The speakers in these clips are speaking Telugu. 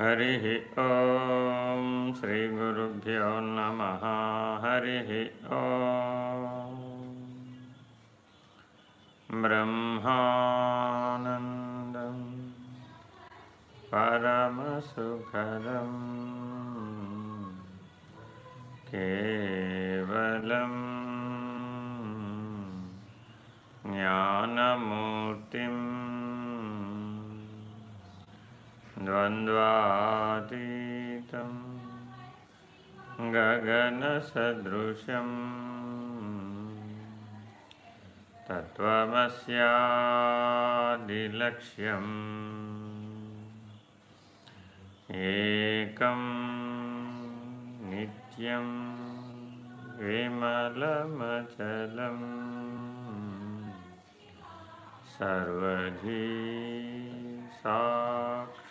हरिः ॐ श्रीगुरुभ्यो नमः। हरिः ॐ ब्रह्मानन्दं परमसुखदम्। केवलं ज्ञानमूर्तिम्। द्वन्द्वातीतं गगनसदृशम्। तत्त्वमस्यादिलक्ष्यम्। एकं नित्यं विमलमचलम्। सर्वधी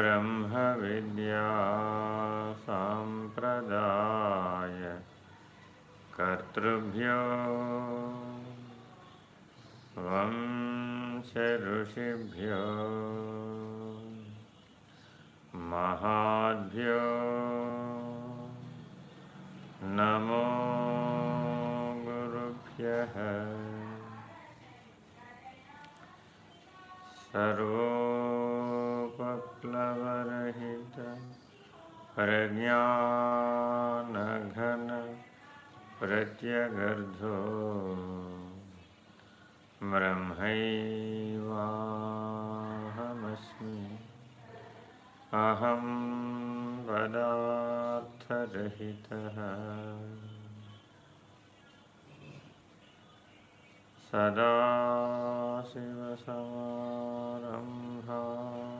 ब्रह्मविद्यासाम्प्रदाय कर्तृभ्यो वंशऋषिभ्यो महाभ्यो नमो गुरुभ्यः सर्वोपप्लवरहित प्रज्ञानघन प्रत्यगर्धो ब्रह्मैवाहमस्मि। अहं पदार्थरहितः। सदाशिवसमारम्भा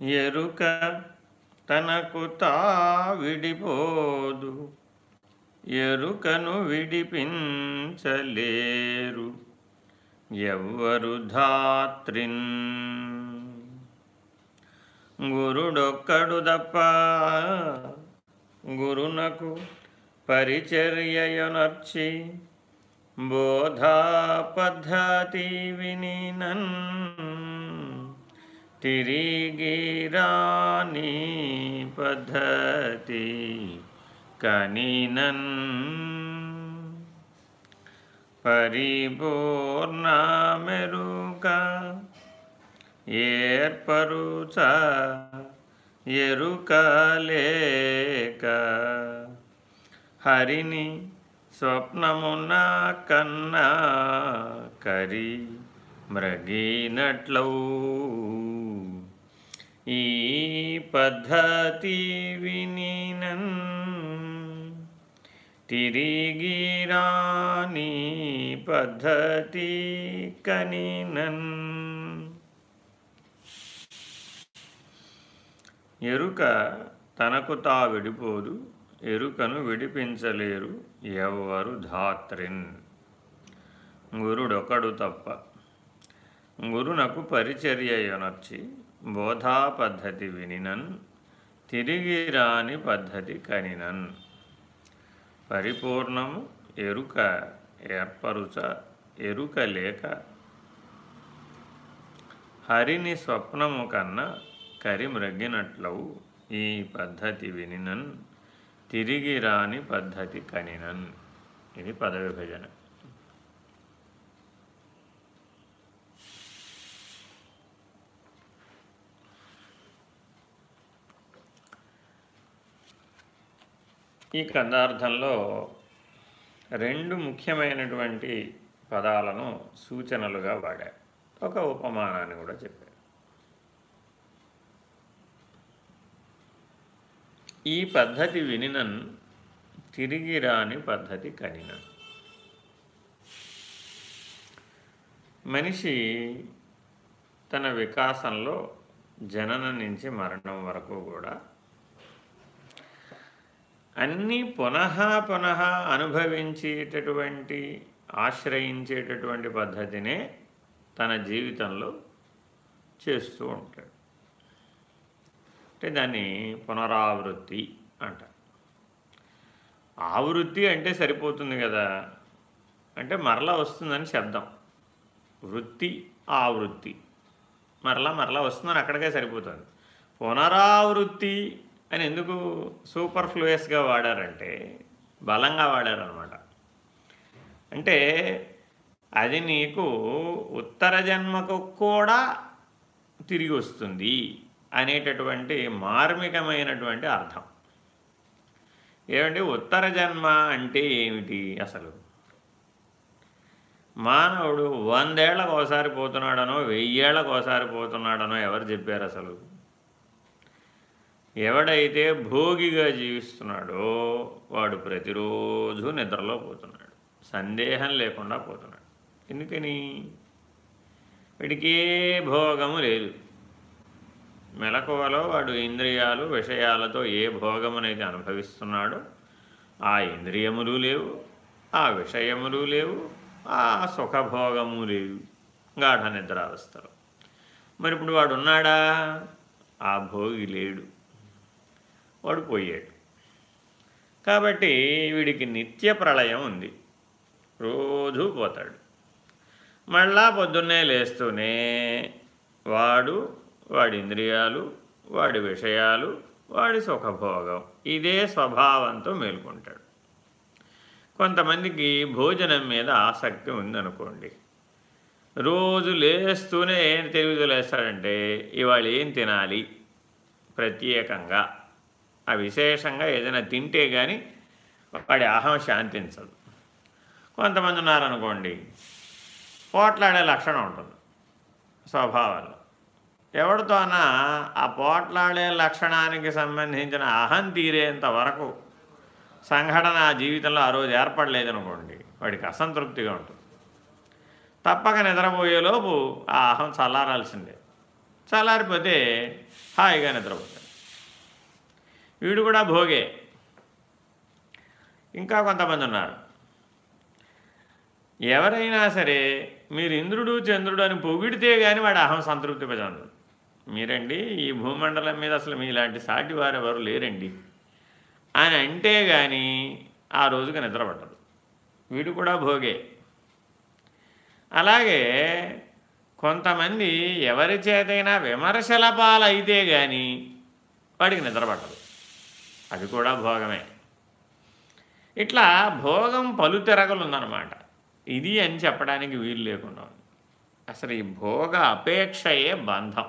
ఎరుక తనకు తా విడిపోదు ఎరుకను విడిపించలేరు ఎవ్వరు ధాత్రిన్. గురుడొక్కడు తప్ప గురునకు పరిచర్యయనర్చి బోధా పద్ధతి వినినన్ నన్ను తిరిగిరాని పద్ధతి కనినన్ పరిపూర్ణ మెరుక ఏర్పరుచ ఎరుక లేక హరిని స్వప్నమున కన్నా కరి మ్రగినట్లౌ ఈ పద్ధతి వినినన్ తిరిగిరాని పద్ధతి కనినన్. ఎరుక తనకు తా విడిపోదు ఎరుకను విడిపించలేరు ఎవ్వరు ధాత్రిన్. గురుడొకడు తప్ప. గురునకు పరిచర్య పరిచర్యయొనర్చి బోధా పద్ధతి వినినన్ తిరిగి రాని పద్ధతి కనినన్. పరిపూర్ణము ఎరుక ఏర్పరుచ ఎరుక లేక హరిని స్వప్నము కన్నా కరిమ్రగ్గినట్లవు ఈ పద్ధతి వినినన్ తిరిగి రాని పద్ధతి కనినన్. ఇది పదవిభజన. ఈ కదార్థంలో రెండు ముఖ్యమైనటువంటి పదాలను సూచనలుగా వాడారు. ఒక ఉపమానాన్ని కూడా చెప్పారు. ఈ పద్ధతి వినినన్ తిరిగి రాని పద్ధతి కనినన్. మనిషి తన వికాసంలో జననం నుంచి మరణం వరకు కూడా అన్నీ పునః పునః అనుభవించేటటువంటి ఆశ్రయించేటటువంటి పద్ధతినే తన జీవితంలో చేస్తూ ఉంటాడు. అంటే దాన్ని పునరావృత్తి అంట ఆవృత్తి అంటే సరిపోతుంది కదా. అంటే మరలా వస్తుందని శబ్దం. వృత్తి ఆవృత్తి. మరలా మరలా వస్తుందని అక్కడికే సరిపోతుంది. పునరావృత్తి అని ఎందుకు సూపర్ ఫ్లూయస్గా వాడారంటే బలంగా వాడారనమాట. అంటే అది నీకు ఉత్తర జన్మకు కూడా తిరిగి వస్తుంది అనేటటువంటి మార్మికమైనటువంటి అర్థం. ఏమంటే ఉత్తర జన్మ అంటే ఏమిటి అసలు? మానవుడు వందేళ్ళకు ఒకసారి పోతున్నాడనో వెయ్యేళ్ళకు ఒకసారి పోతున్నాడనో ఎవరు చెప్పారు అసలు? ఎవడైతే భోగిగా జీవిస్తున్నాడో వాడు ప్రతిరోజు నిద్రలో పోతున్నాడు. సందేహం లేకుండా పోతున్నాడు. ఎందుకని? వీడికే భోగము లేదు. మెలకువలో వాడు ఇంద్రియాలు విషయాలతో ఏ భోగమునైతే అనుభవిస్తున్నాడో ఆ ఇంద్రియములు లేవు ఆ విషయములు లేవు ఆ సుఖభోగము లేవు. గాఢ నిద్రావస్థలో. మరి ఇప్పుడు వాడు ఉన్నాడా ఆ భోగి లేడు. వాడు పోయాడు. కాబట్టి వీడికి నిత్య ప్రళయం ఉంది. రోజూ పోతాడు. మళ్ళా పొద్దున్నే లేస్తూనే వాడు వాడి ఇంద్రియాలు వాడి విషయాలు వాడి సుఖభోగం ఇదే స్వభావంతో మేల్కొంటాడు. కొంతమందికి భోజనం మీద ఆసక్తి ఉందనుకోండి. రోజు లేస్తూనే ఏం తెలుగులేస్తాడంటే లేస్తాడంటే ఇవాళ ఏం తినాలి? ప్రత్యేకంగా ఆ విశేషంగా ఏదైనా తింటే కానీ వాడి అహం శాంతించదు. కొంతమంది ఉన్నారనుకోండి పోట్లాడే లక్షణం ఉంటుంది స్వభావాలు ఎవరితోనా ఆ పోట్లాడే లక్షణానికి సంబంధించిన అహం తీరేంత వరకు సంఘటన ఆ జీవితంలో ఆ రోజు ఏర్పడలేదనుకోండి వాడికి అసంతృప్తిగా ఉంటుంది. తప్పక నిద్రపోయేలోపు ఆ అహం చల్లారాల్సిందే. చల్లారిపోతే హాయిగా నిద్రపోతాడు. వీడు కూడా భోగే. ఇంకా కొంతమంది ఉన్నారు. ఎవరైనా సరే మీరు ఇంద్రుడు చంద్రుడు అని పొగిడితే కానీ వాడు అహం సంతృప్తి చెందదు మీరండి ఈ భూమండలం మీద అసలు మీలాంటి సాటి వారు ఎవరు లేరండి. అని అంటే కానీ ఆ రోజుకి నిద్రపట్టదు వీడు కూడా భోగే. అలాగే కొంతమంది ఎవరి చేతైనా విమర్శల పాలైతే కానీ వాడికి నిద్రపట్టదు అది కూడా భోగమే. ఇట్లా భోగం పలుతెరగలుందనమాట ఇది అని చెప్పడానికి వీలు లేకుండా ఉంది. అసలు ఈ భోగ అపేక్షయే బంధం.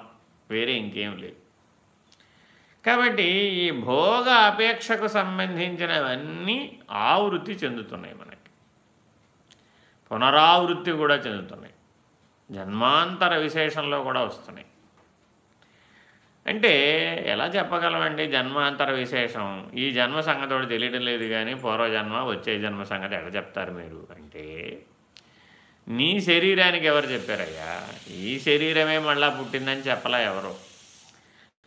వేరే ఇంకేం లేదు. కాబట్టి ఈ భోగ అపేక్షకు సంబంధించినవన్నీ ఆవృత్తి చెందుతున్నాయి మనకి. పునరావృత్తి కూడా చెందుతున్నాయి. జన్మాంతర విశేషంలో కూడా వస్తున్నాయి. అంటే ఎలా చెప్పగలమండి జన్మాంతర విశేషం? ఈ జన్మ సంగతి ఒకటి తెలియడం లేదు కానీ పూర్వజన్మ వచ్చే జన్మ సంగతి ఎలా చెప్తారు మీరు? అంటే నీ శరీరానికి ఎవరు చెప్పారయ్యా? ఈ శరీరమే మళ్ళా పుట్టిందని చెప్పలా ఎవరు?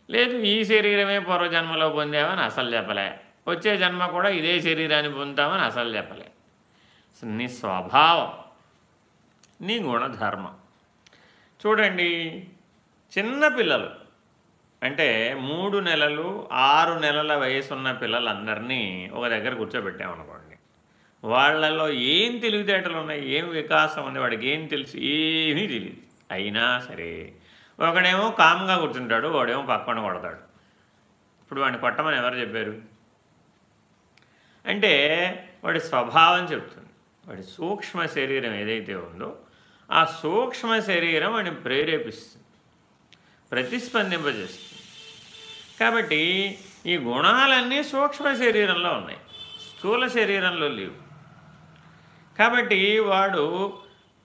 లేదు ఈ శరీరమే పూర్వజన్మలో పొందామని అసలు చెప్పలే. వచ్చే జన్మ కూడా ఇదే శరీరాన్ని పొందుతామని అసలు చెప్పలే. నీ స్వభావం నీ గుణధర్మం. చూడండి చిన్నపిల్లలు అంటే మూడు నెలలు ఆరు నెలల వయసున్న పిల్లలందరినీ ఒక దగ్గర కూర్చోబెట్టామనుకోండి. వాళ్ళలో ఏం తెలివితేటలు ఉన్నాయి ఏం వికాసం ఉంది వాడికి ఏం తెలుసు ఏమీ తెలియదు అయినా సరే ఒకడేమో కామ్గా కూర్చుంటాడు వాడేమో పక్కన కొడతాడు. ఇప్పుడు వాడిని కొట్టమని ఎవరు చెప్పారు? అంటే వాడి స్వభావం చెప్తుంది. వాడి సూక్ష్మ శరీరం ఏదైతే ఉందో ఆ సూక్ష్మ శరీరం వాడిని ప్రేరేపిస్తుంది ప్రతిస్పందింపజేస్తుంది. కాబట్టి ఈ గుణాలన్నీ సూక్ష్మ శరీరంలో ఉన్నాయి. స్థూల శరీరంలో లేవు. కాబట్టి వాడు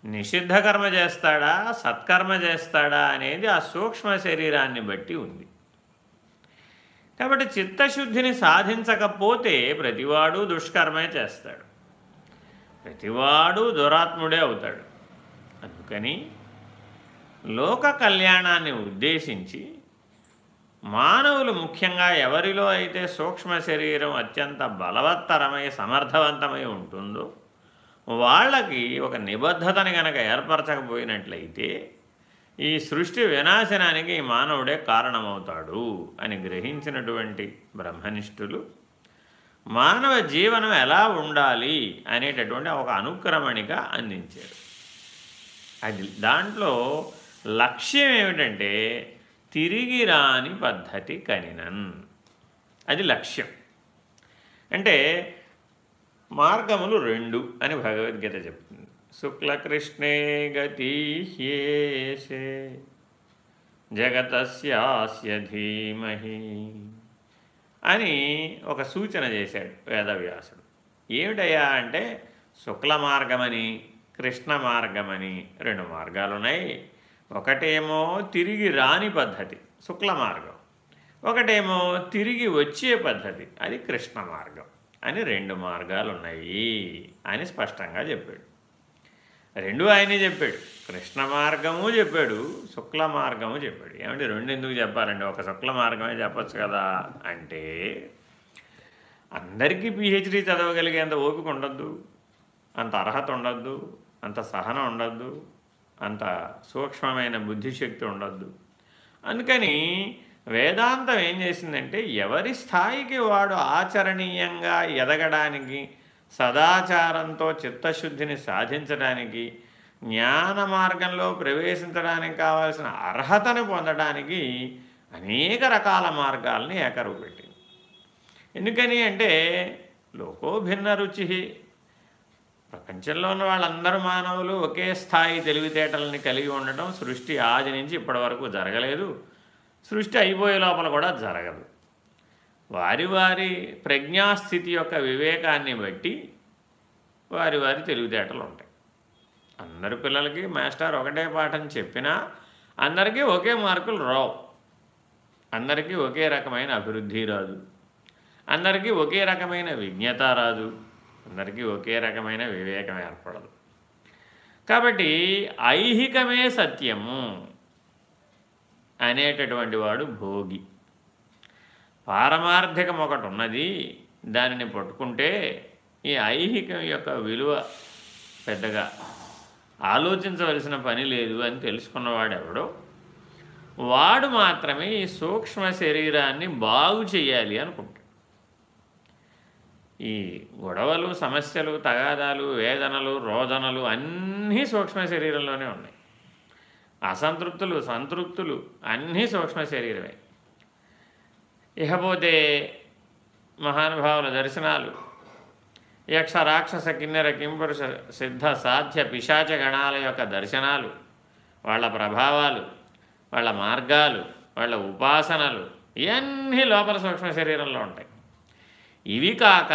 నిషిద్ధ కర్మ చేస్తాడా సత్కర్మ చేస్తాడా అనేది ఆ సూక్ష్మ శరీరాన్ని బట్టి ఉంది. కాబట్టి చిత్తశుద్ధిని సాధించకపోతే ప్రతివాడు దుష్కర్మే చేస్తాడు. ప్రతివాడు దురాత్ముడే అవుతాడు. అందుకని లోక కళ్యాణాన్ని ఉద్దేశించి మానవులు ముఖ్యంగా ఎవరిలో అయితే సూక్ష్మ శరీరం అత్యంత బలవత్తరమై సమర్థవంతమై ఉంటుందో వాళ్ళకి ఒక నిబద్ధతని కనుక ఏర్పరచకపోయినట్లయితే ఈ సృష్టి వినాశనానికి ఈ మానవుడే కారణమవుతాడు అని గ్రహించినటువంటి బ్రహ్మనిష్ఠులు మానవ జీవనం ఎలా ఉండాలి అనేటటువంటి ఒక అనుక్రమణిక అందించారు. అది దాంట్లో లక్ష్యం ఏమిటంటే తిరిగి రాని పద్ధతి కనినన్. అది లక్ష్యం. అంటే మార్గములు రెండు అని భగవద్గీత చెప్తుంది. శుక్లకృష్ణే గతి హ్యేషే జగతస్యాస్య ధీమహి అని ఒక సూచన చేశాడు వేదవ్యాసుడు. ఏమిటయ్యా అంటే శుక్ల మార్గమని కృష్ణ మార్గమని రెండు మార్గాలు ఉన్నాయి ఒకటేమో తిరిగి రాని పద్ధతి శుక్ల మార్గం ఒకటేమో తిరిగి వచ్చే పద్ధతి అది కృష్ణ మార్గం అని రెండు మార్గాలు ఉన్నాయి అని స్పష్టంగా చెప్పాడు. రెండు ఆయనే చెప్పాడు కృష్ణ మార్గము చెప్పాడు శుక్ల మార్గము చెప్పాడు. ఏమంటే రెండు ఎందుకు చెప్పాలండి? ఒక శుక్ల మార్గమే చెప్పచ్చు కదా అంటే అందరికీ పిహెచ్డీ చదవగలిగేంత ఓపిక ఉండద్దు అంత అర్హత ఉండద్దు అంత సహనం ఉండద్దు అంత సూక్ష్మమైన బుద్ధిశక్తి ఉండద్దు. అందుకని వేదాంతం ఏం చేసిందంటే ఎవరి స్థాయికి వాడు ఆచరణీయంగా ఎదగడానికి సదాచారంతో చిత్తశుద్ధిని సాధించడానికి జ్ఞాన మార్గంలో ప్రవేశించడానికి కావాల్సిన అర్హతను పొందడానికి అనేక రకాల మార్గాల్ని ఏకరువు పెట్టింది. ఎందుకని అంటే లోకో భిన్న రుచి ప్రపంచంలో ఉన్న వాళ్ళందరూ మానవులు ఒకే స్థాయి తెలివితేటలని కలిగి ఉండటం సృష్టి ఆది నుంచి ఇప్పటి వరకు జరగలేదు. సృష్టి అయిపోయే లోపల కూడా జరగదు. వారి వారి ప్రజ్ఞాస్థితి యొక్క వివేకాన్ని బట్టి వారి వారి తెలివితేటలు ఉంటాయి. అందరి పిల్లలకి మాస్టర్ ఒకటే పాఠం చెప్పినా అందరికీ ఒకే మార్కులు రావు. అందరికీ ఒకే రకమైన అభివృద్ధి రాదు. అందరికీ ఒకే రకమైన విజ్ఞత రాదు. అందరికీ ఒకే రకమైన వివేకం ఏర్పడదు. కాబట్టి ఐహికమే సత్యము అనేటటువంటి వాడు భోగి. పారమార్థికం ఒకటి ఉన్నది దానిని పట్టుకుంటే ఈ ఐహికం యొక్క విలువ పెద్దగా ఆలోచించవలసిన పని లేదు అని తెలుసుకున్నవాడెవడో వాడు మాత్రమే ఈ సూక్ష్మ శరీరాన్ని బాగు చేయాలి అనుకుంటాడు. ఈ గొడవలు సమస్యలు తగాదాలు వేదనలు రోదనలు అన్నీ సూక్ష్మ శరీరంలోనే ఉన్నాయి. అసంతృప్తులు సంతృప్తులు అన్నీ సూక్ష్మ శరీరమే. ఇకపోతే మహానుభావుల దర్శనాలు. యక్ష రాక్షస కిన్నెర కింపురుష సిద్ధ సాధ్య పిశాచ గణాల యొక్క దర్శనాలు. వాళ్ళ ప్రభావాలు వాళ్ళ మార్గాలు వాళ్ళ ఉపాసనలు ఇవన్నీ లోపల సూక్ష్మ శరీరంలో ఉంటాయి. ఇవి కాక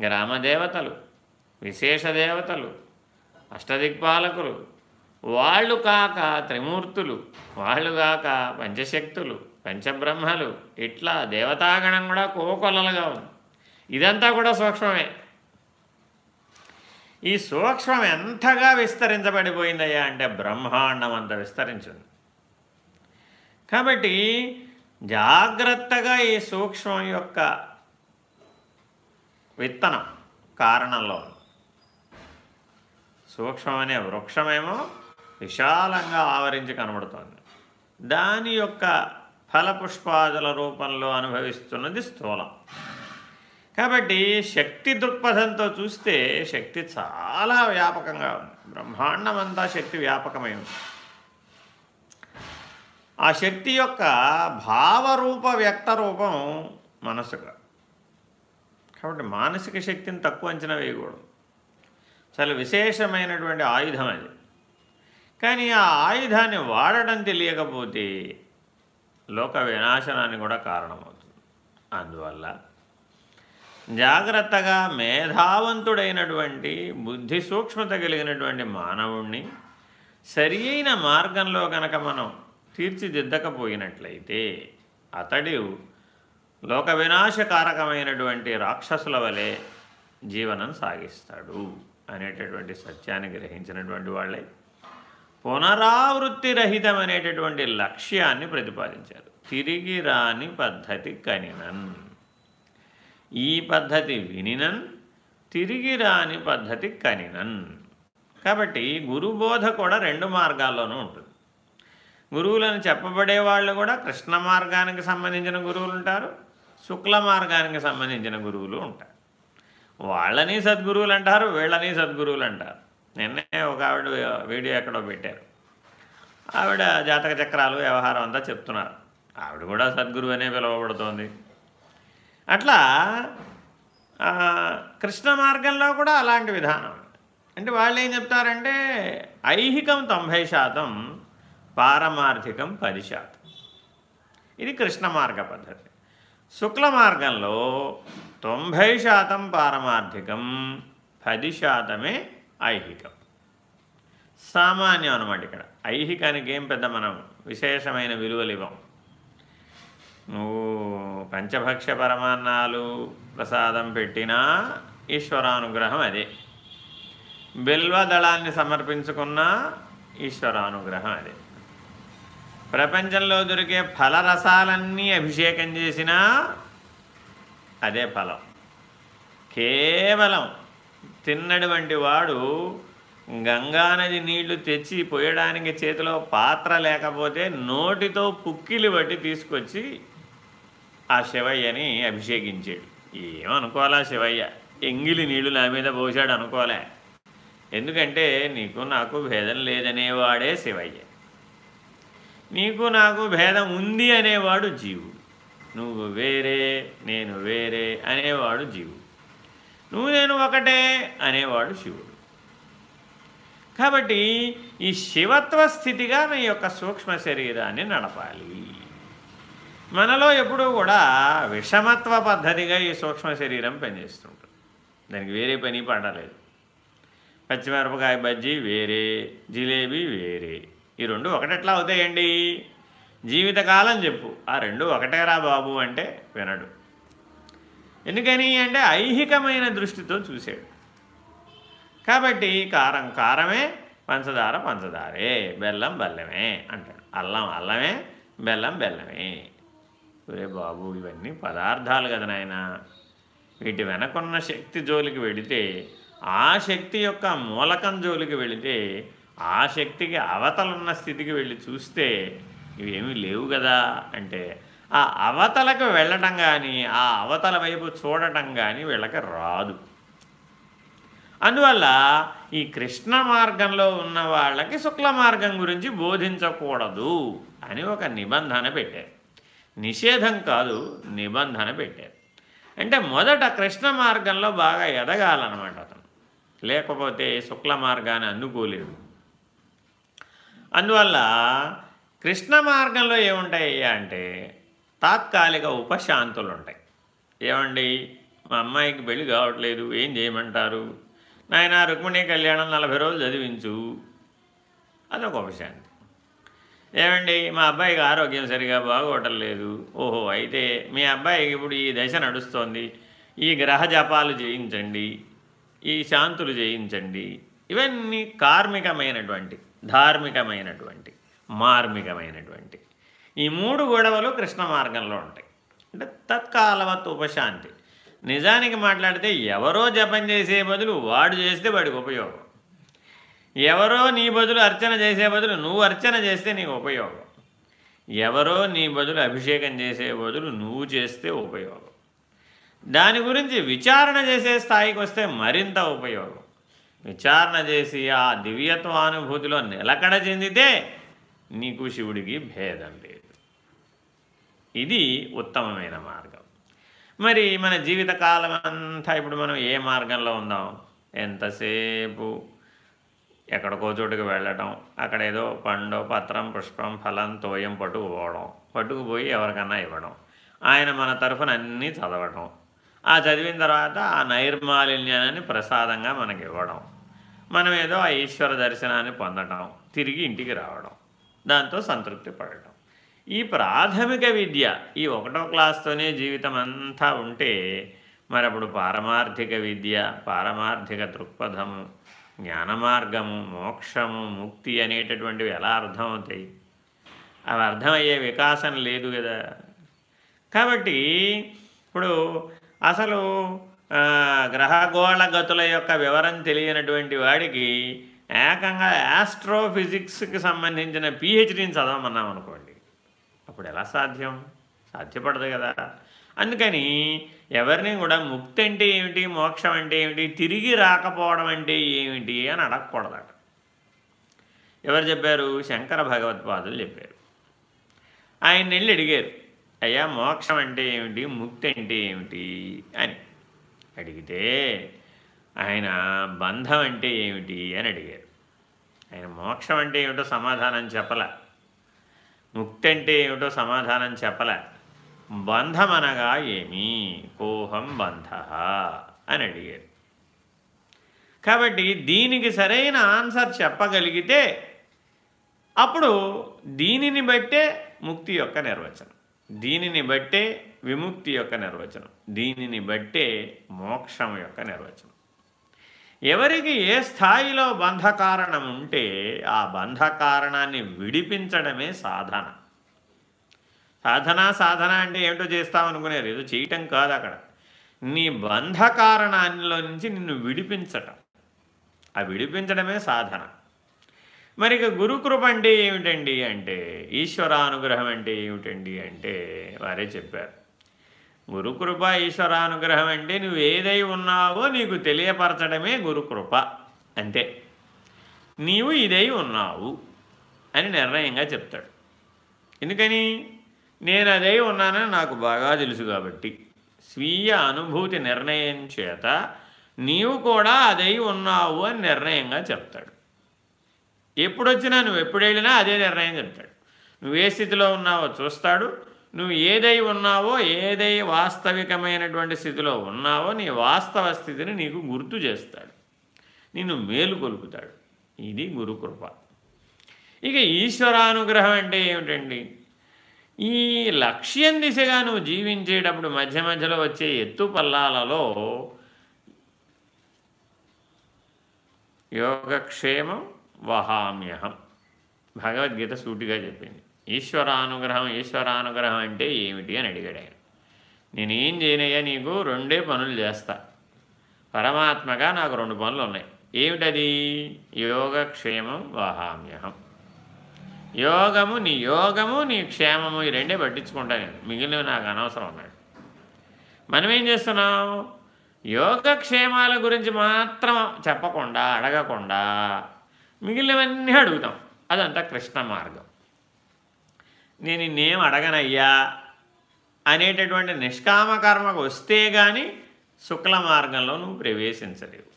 గ్రామదేవతలు విశేష దేవతలు అష్టదిక్పాలకులు వాళ్ళు కాక త్రిమూర్తులు వాళ్ళు కాక పంచశక్తులు పంచబ్రహ్మలు ఇట్లా దేవతాగణం కూడా కోకొల్లలుగా ఉంది. ఇదంతా కూడా సూక్ష్మమే. ఈ సూక్ష్మం ఎంతగా విస్తరించబడిపోయిందయ్యా అంటే బ్రహ్మాండం అంత విస్తరించింది. కాబట్టి జాగ్రత్తగా ఈ సూక్ష్మం యొక్క విత్తనం కారణంలో. సూక్ష్మమనే వృక్షమేమో విశాలంగా ఆవరించి కనబడుతోంది. దాని యొక్క ఫలపుష్పాదుల రూపంలో అనుభవిస్తున్నది స్థూలం. కాబట్టి శక్తి దృక్పథంతో చూస్తే శక్తి చాలా వ్యాపకంగా ఉంది. బ్రహ్మాండం అంతా శక్తి వ్యాపకమై ఉంది. ఆ శక్తి యొక్క భావరూప వ్యక్త రూపం మనసుగా కాబట్టి మానసిక శక్తిని తక్కువ అంచనా వేయకూడదు. చాలా విశేషమైనటువంటి ఆయుధం అది. కానీ ఆ ఆయుధాన్ని వాడటం తెలియకపోతే లోక వినాశనానికి కూడా కారణమవుతుంది. అందువల్ల జాగ్రత్తగా మేధావంతుడైనటువంటి బుద్ధి సూక్ష్మత కలిగినటువంటి మానవుణ్ణి సరి అయిన మార్గంలో కనుక మనం తీర్చిదిద్దకపోయినట్లయితే అతడు లోక వినాశకారకమైనటువంటి రాక్షసుల వలె జీవనం సాగిస్తాడు అనేటటువంటి సత్యాన్ని గ్రహించినటువంటి వాళ్ళే. పునరావృత్తి రహితం అనేటటువంటి లక్ష్యాన్ని ప్రతిపాదించారు. తిరిగి రాని పద్ధతి కనినన్. ఈ పద్ధతి వినినన్ తిరిగి రాని పద్ధతి కనినన్. కాబట్టి గురుబోధ కూడా రెండు మార్గాల్లోనూ ఉంటుంది. గురువులను చెప్పబడే వాళ్ళు కూడా కృష్ణ మార్గానికి సంబంధించిన గురువులు ఉంటారు శుక్ల మార్గానికి సంబంధించిన గురువులు ఉంటారు. వాళ్ళని సద్గురువులు అంటారు వీళ్ళని సద్గురువులు అంటారు. నిన్నే ఒక ఆవిడ వీడియో ఎక్కడో పెట్టారు. ఆవిడ జాతక చక్రాలు వ్యవహారం అంతా చెప్తున్నారు. ఆవిడ కూడా సద్గురువు అనే పిలువబడుతోంది. అట్లా కృష్ణ మార్గంలో కూడా అలాంటి విధానం అంటే వాళ్ళు ఏం చెప్తారంటే ఐహికం తొంభై శాతం పారమార్థికం పది శాతం. ఇది కృష్ణ మార్గ పద్ధతి. శుక్ల మార్గంలో తొంభై శాతం పారమార్థికం పది శాతమే ఐహికం. సామాన్యం అనమాట ఇక్కడ. ఐహికానికి ఏం పెద్ద మనం విశేషమైన విలువలు ఇవ్వం. నువ్వు పంచభక్ష పరమాన్నాలు ప్రసాదం పెట్టినా ఈశ్వరానుగ్రహం అదే. బిల్వదళాన్ని సమర్పించుకున్న ఈశ్వరానుగ్రహం అదే. ప్రపంచంలో దొరికే ఫలరసాలన్నీ అభిషేకం చేసినా అదే ఫలం. కేవలం తిన్నటువంటి వాడు గంగానది నీళ్ళు తెచ్చి పోయడానికి చేతిలో పాత్ర లేకపోతే నోటితో పుక్కిలి బట్టి తీసుకొచ్చి ఆ శివయ్యని అభిషేకించాడు. ఏమనుకోవాలా శివయ్య? ఎంగిలి నీళ్ళు నా మీద పోసాడు అనుకోలే ఎందుకంటే నీకు నాకు భేదం లేదనేవాడే శివయ్య. నీకు నాకు భేదం ఉంది అనేవాడు జీవుడు. నువ్వు వేరే నేను వేరే అనేవాడు జీవుడు. నువ్వు నేను ఒకటే అనేవాడు శివుడు. కాబట్టి ఈ శివత్వ స్థితిగా నీ యొక్క సూక్ష్మ శరీరాన్ని నడపాలి. మనలో ఎప్పుడూ కూడా విషమత్వ పద్ధతిగా ఈ సూక్ష్మ శరీరం పనిచేస్తుంటుంది. దానికి వేరే పని పడలేదు. పచ్చిమిరపకాయ బజ్జీ వేరే జిలేబీ వేరే. ఈ రెండు ఒకటెట్లా అవుతాయండి? జీవితకాలం చెప్పు. ఆ రెండు ఒకటేరా బాబు అంటే వినడు. ఎందుకని అంటే ఐహికమైన దృష్టితో చూసాడు కాబట్టి కారం కారమే పంచదార పంచదారే బెల్లం బెల్లమే అంటాడు. అల్లం అల్లమే బెల్లం బెల్లమే. ఒరే బాబు ఇవన్నీ పదార్థాలు కదా నాయన. వీటి వెనకున్న శక్తి జోలికి వెళితే ఆ శక్తి యొక్క మూలకం జోలికి వెళితే ఆ శక్తికి అవతలున్న స్థితికి వెళ్ళి చూస్తే ఇవేమీ లేవు కదా అంటే ఆ అవతలకు వెళ్ళటం కానీ ఆ అవతల వైపు చూడటం కానీ వీళ్ళకి రాదు. అందువల్ల ఈ కృష్ణ మార్గంలో ఉన్న వాళ్ళకి శుక్ల మార్గం గురించి బోధించకూడదు అని ఒక నిబంధన పెట్టారు. నిషేధం కాదు నిబంధన పెట్టారు. అంటే మొదట కృష్ణ మార్గంలో బాగా ఎదగాలన్నమాట అతను. లేకపోతే శుక్ల మార్గాన్ని అందుకోలేడు అందువల్ల కృష్ణ మార్గంలో ఏముంటాయి అంటే తాత్కాలిక ఉపశాంతులు ఉంటాయి ఏమండి? మా అమ్మాయికి పెళ్ళి కావట్లేదు ఏం చేయమంటారు? నాయన రుక్మిణి కళ్యాణం నలభై రోజులు చదివించు. అదొక ఉపశాంతి. ఏమండి? మా అబ్బాయికి ఆరోగ్యం సరిగా బాగోవటం లేదు ఓహో అయితే మీ అబ్బాయికి ఇప్పుడు ఈ దశ నడుస్తోంది. ఈ గ్రహ జపాలు చేయించండి. ఈ శాంతులు చేయించండి. ఇవన్నీ కార్మికమైనటువంటి ధార్మికమైనటువంటి మార్మికమైనటువంటి. ఈ మూడు గొడవలు కృష్ణ మార్గంలో ఉంటాయి. అంటే తత్కాలవత్ ఉపశాంతి. నిజానికి మాట్లాడితే ఎవరో జపం చేసే బదులు వాడు చేస్తే వాడికి ఉపయోగం. ఎవరో నీ బదులు అర్చన చేసే బదులు నువ్వు అర్చన చేస్తే నీకు ఉపయోగం. ఎవరో నీ బదులు అభిషేకం చేసే బదులు నువ్వు చేస్తే ఉపయోగం. దాని గురించి విచారణ చేసే స్థాయికి వస్తే మరింత ఉపయోగం. విచారణ చేసి ఆ దివ్యత్వానుభూతిలో నిలకడ చెందితే నీకు శివుడికి భేదం లేదు. ఇది ఉత్తమమైన మార్గం. మరి మన జీవితకాలం అంతా ఇప్పుడు మనం ఏ మార్గంలో ఉందాం? ఎంతసేపు ఎక్కడికో చోటుకు వెళ్ళటం అక్కడ ఏదో పండు పత్రం పుష్పం ఫలం తోయం పట్టుకుపోవడం పట్టుకుపోయి ఎవరికన్నా ఇవ్వడం ఆయన మన తరఫున అన్నీ చదవటం ఆ చదివిన తర్వాత ఆ నైర్మాలిన్యాన్ని ప్రసాదంగా మనకి ఇవ్వడం. మనం ఏదో ఆ ఈశ్వర దర్శనాన్ని పొందడం తిరిగి ఇంటికి రావడం దాంతో సంతృప్తి పడటం. ఈ ప్రాథమిక విద్య ఈ ఒకటో క్లాస్తోనే జీవితం అంతా ఉంటే మరి అప్పుడు పారమార్థిక విద్య పారమార్థిక దృక్పథము జ్ఞానమార్గము మోక్షము ముక్తి అనేటటువంటివి ఎలా అర్థమవుతాయి? అవి అర్థమయ్యే వికాసం లేదు కదా. కాబట్టి ఇప్పుడు అసలు గ్రహగోళ గతుల యొక్క వివరం తెలియనటువంటి వాడికి ఏకంగా యాస్ట్రోఫిజిక్స్కి సంబంధించిన పిహెచ్డీని చదవమన్నాం అనుకోండి. అప్పుడు ఎలా సాధ్యం? సాధ్యపడదు కదా. అందుకని ఎవరిని కూడా ముక్తి అంటే ఏమిటి మోక్షం అంటే ఏమిటి తిరిగి రాకపోవడం అంటే ఏమిటి అని అడగకూడదట. ఎవరు చెప్పారు? శంకర భగవత్పాదులు చెప్పారు. ఆయన వెళ్ళి అడిగారు. అయ్యా మోక్షం అంటే ఏమిటి ముక్తి అంటే ఏమిటి అని. అడిగితే ఆయన బంధం అంటే ఏమిటి? అని అడిగారు. ఆయన మోక్షం అంటే ఏమిటో సమాధానం చెప్పల. ముక్తి అంటే ఏమిటో సమాధానం చెప్పలే. బంధం అనగా ఏమి? కోహం బంధ. అని అడిగారు. కాబట్టి దీనికి సరైన ఆన్సర్ చెప్పగలిగితే అప్పుడు దీనిని బట్టే ముక్తి యొక్క నిర్వచనం. దీనిని బట్టే విముక్తి యొక్క నిర్వచనం. దీనిని బట్టే మోక్షం యొక్క నిర్వచనం. ఎవరికి ఏ స్థాయిలో బంధకారణం ఉంటే ఆ బంధకారణాన్ని విడిపించడమే సాధన. సాధన సాధన అంటే ఏమిటో చేస్తామనుకునేది ఏదో చేయటం కాదు అక్కడ. నీ బంధకారణాన్నిలో నుంచి నిన్ను విడిపించటం. ఆ విడిపించడమే సాధన. మరి ఇక గురుకృప అంటే ఏమిటండి అంటే? ఈశ్వరానుగ్రహం అంటే ఏమిటండి అంటే? వారే చెప్పారు. గురుకృప ఈశ్వరానుగ్రహం అంటే నువ్వు ఏదై ఉన్నావో నీకు తెలియపరచడమే గురుకృప అంతే. నీవు ఇదై ఉన్నావు అని నిర్ణయంగా చెప్తాడు. ఎందుకని? నేను అదై ఉన్నానని నాకు బాగా తెలుసు కాబట్టి. స్వీయ అనుభూతి నిర్ణయం చేత నీవు కూడా అదై ఉన్నావు అని నిర్ణయంగా చెప్తాడు. ఎప్పుడొచ్చినా నువ్వు ఎప్పుడు వెళ్ళినా అదే నిర్ణయం చెప్తాడు. నువ్వు ఏ స్థితిలో ఉన్నావో చూస్తాడు. నువ్వు ఏదై ఉన్నావో ఏదై వాస్తవికమైనటువంటి స్థితిలో ఉన్నావో నీ వాస్తవ స్థితిని నీకు గుర్తు చేస్తాడు. నిన్ను మేలు కొలుపుతాడు. ఇది గురుకృప ఇక ఈశ్వరానుగ్రహం అంటే ఏమిటండి? ఈ లక్ష్యం దిశగా నువ్వు జీవించేటప్పుడు మధ్య మధ్యలో వచ్చే ఎత్తు పల్లాలలో యోగక్షేమం వహామ్యహం. భగవద్గీత సూటిగా చెప్పింది. ఈశ్వరానుగ్రహం ఈశ్వరానుగ్రహం అంటే ఏమిటి అని అడిగాడు ఆయన. నేనేం చేయనయ్యా నీకు? రెండే పనులు చేస్తా. పరమాత్మగా నాకు రెండు పనులు ఉన్నాయి. ఏమిటది? యోగక్షేమం వహామ్యహం. యోగము నీ యోగము నీ క్షేమము ఈ రెండే పట్టించుకుంటా నేను. మిగిలినవి నాకు అనవసరం ఉన్నాడు మనం ఏం చేస్తున్నాం? యోగక్షేమాల గురించి మాత్రం చెప్పకుండా అడగకుండా మిగిలినవన్నీ అడుగుతాం. అదంతా కృష్ణ మార్గం. నేను ఇన్నేం అడగనయ్యా? అనేటటువంటి నిష్కామ కర్మకు వస్తే కానీ శుక్ల మార్గంలో నువ్వు ప్రవేశించలేవు.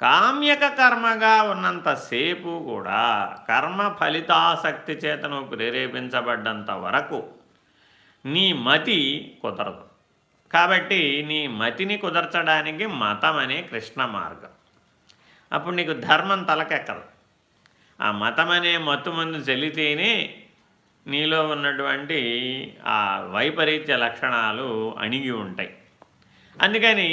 కామ్యక కర్మగా ఉన్నంతసేపు కూడా కర్మ ఫలితాసక్తి చేత నువ్వు ప్రేరేపించబడ్డంత వరకు నీ మతి కుదరదు. కాబట్టి నీ మతిని కుదర్చడానికి మతం అనే కృష్ణ మార్గం. అప్పుడు నీకు ధర్మం తలకెక్కదు. ఆ మతం అనే మత్తు మందు చెల్లితేనే నీలో ఉన్నటువంటి ఆ వైపరీత్య లక్షణాలు అణిగి ఉంటాయి. అందుకని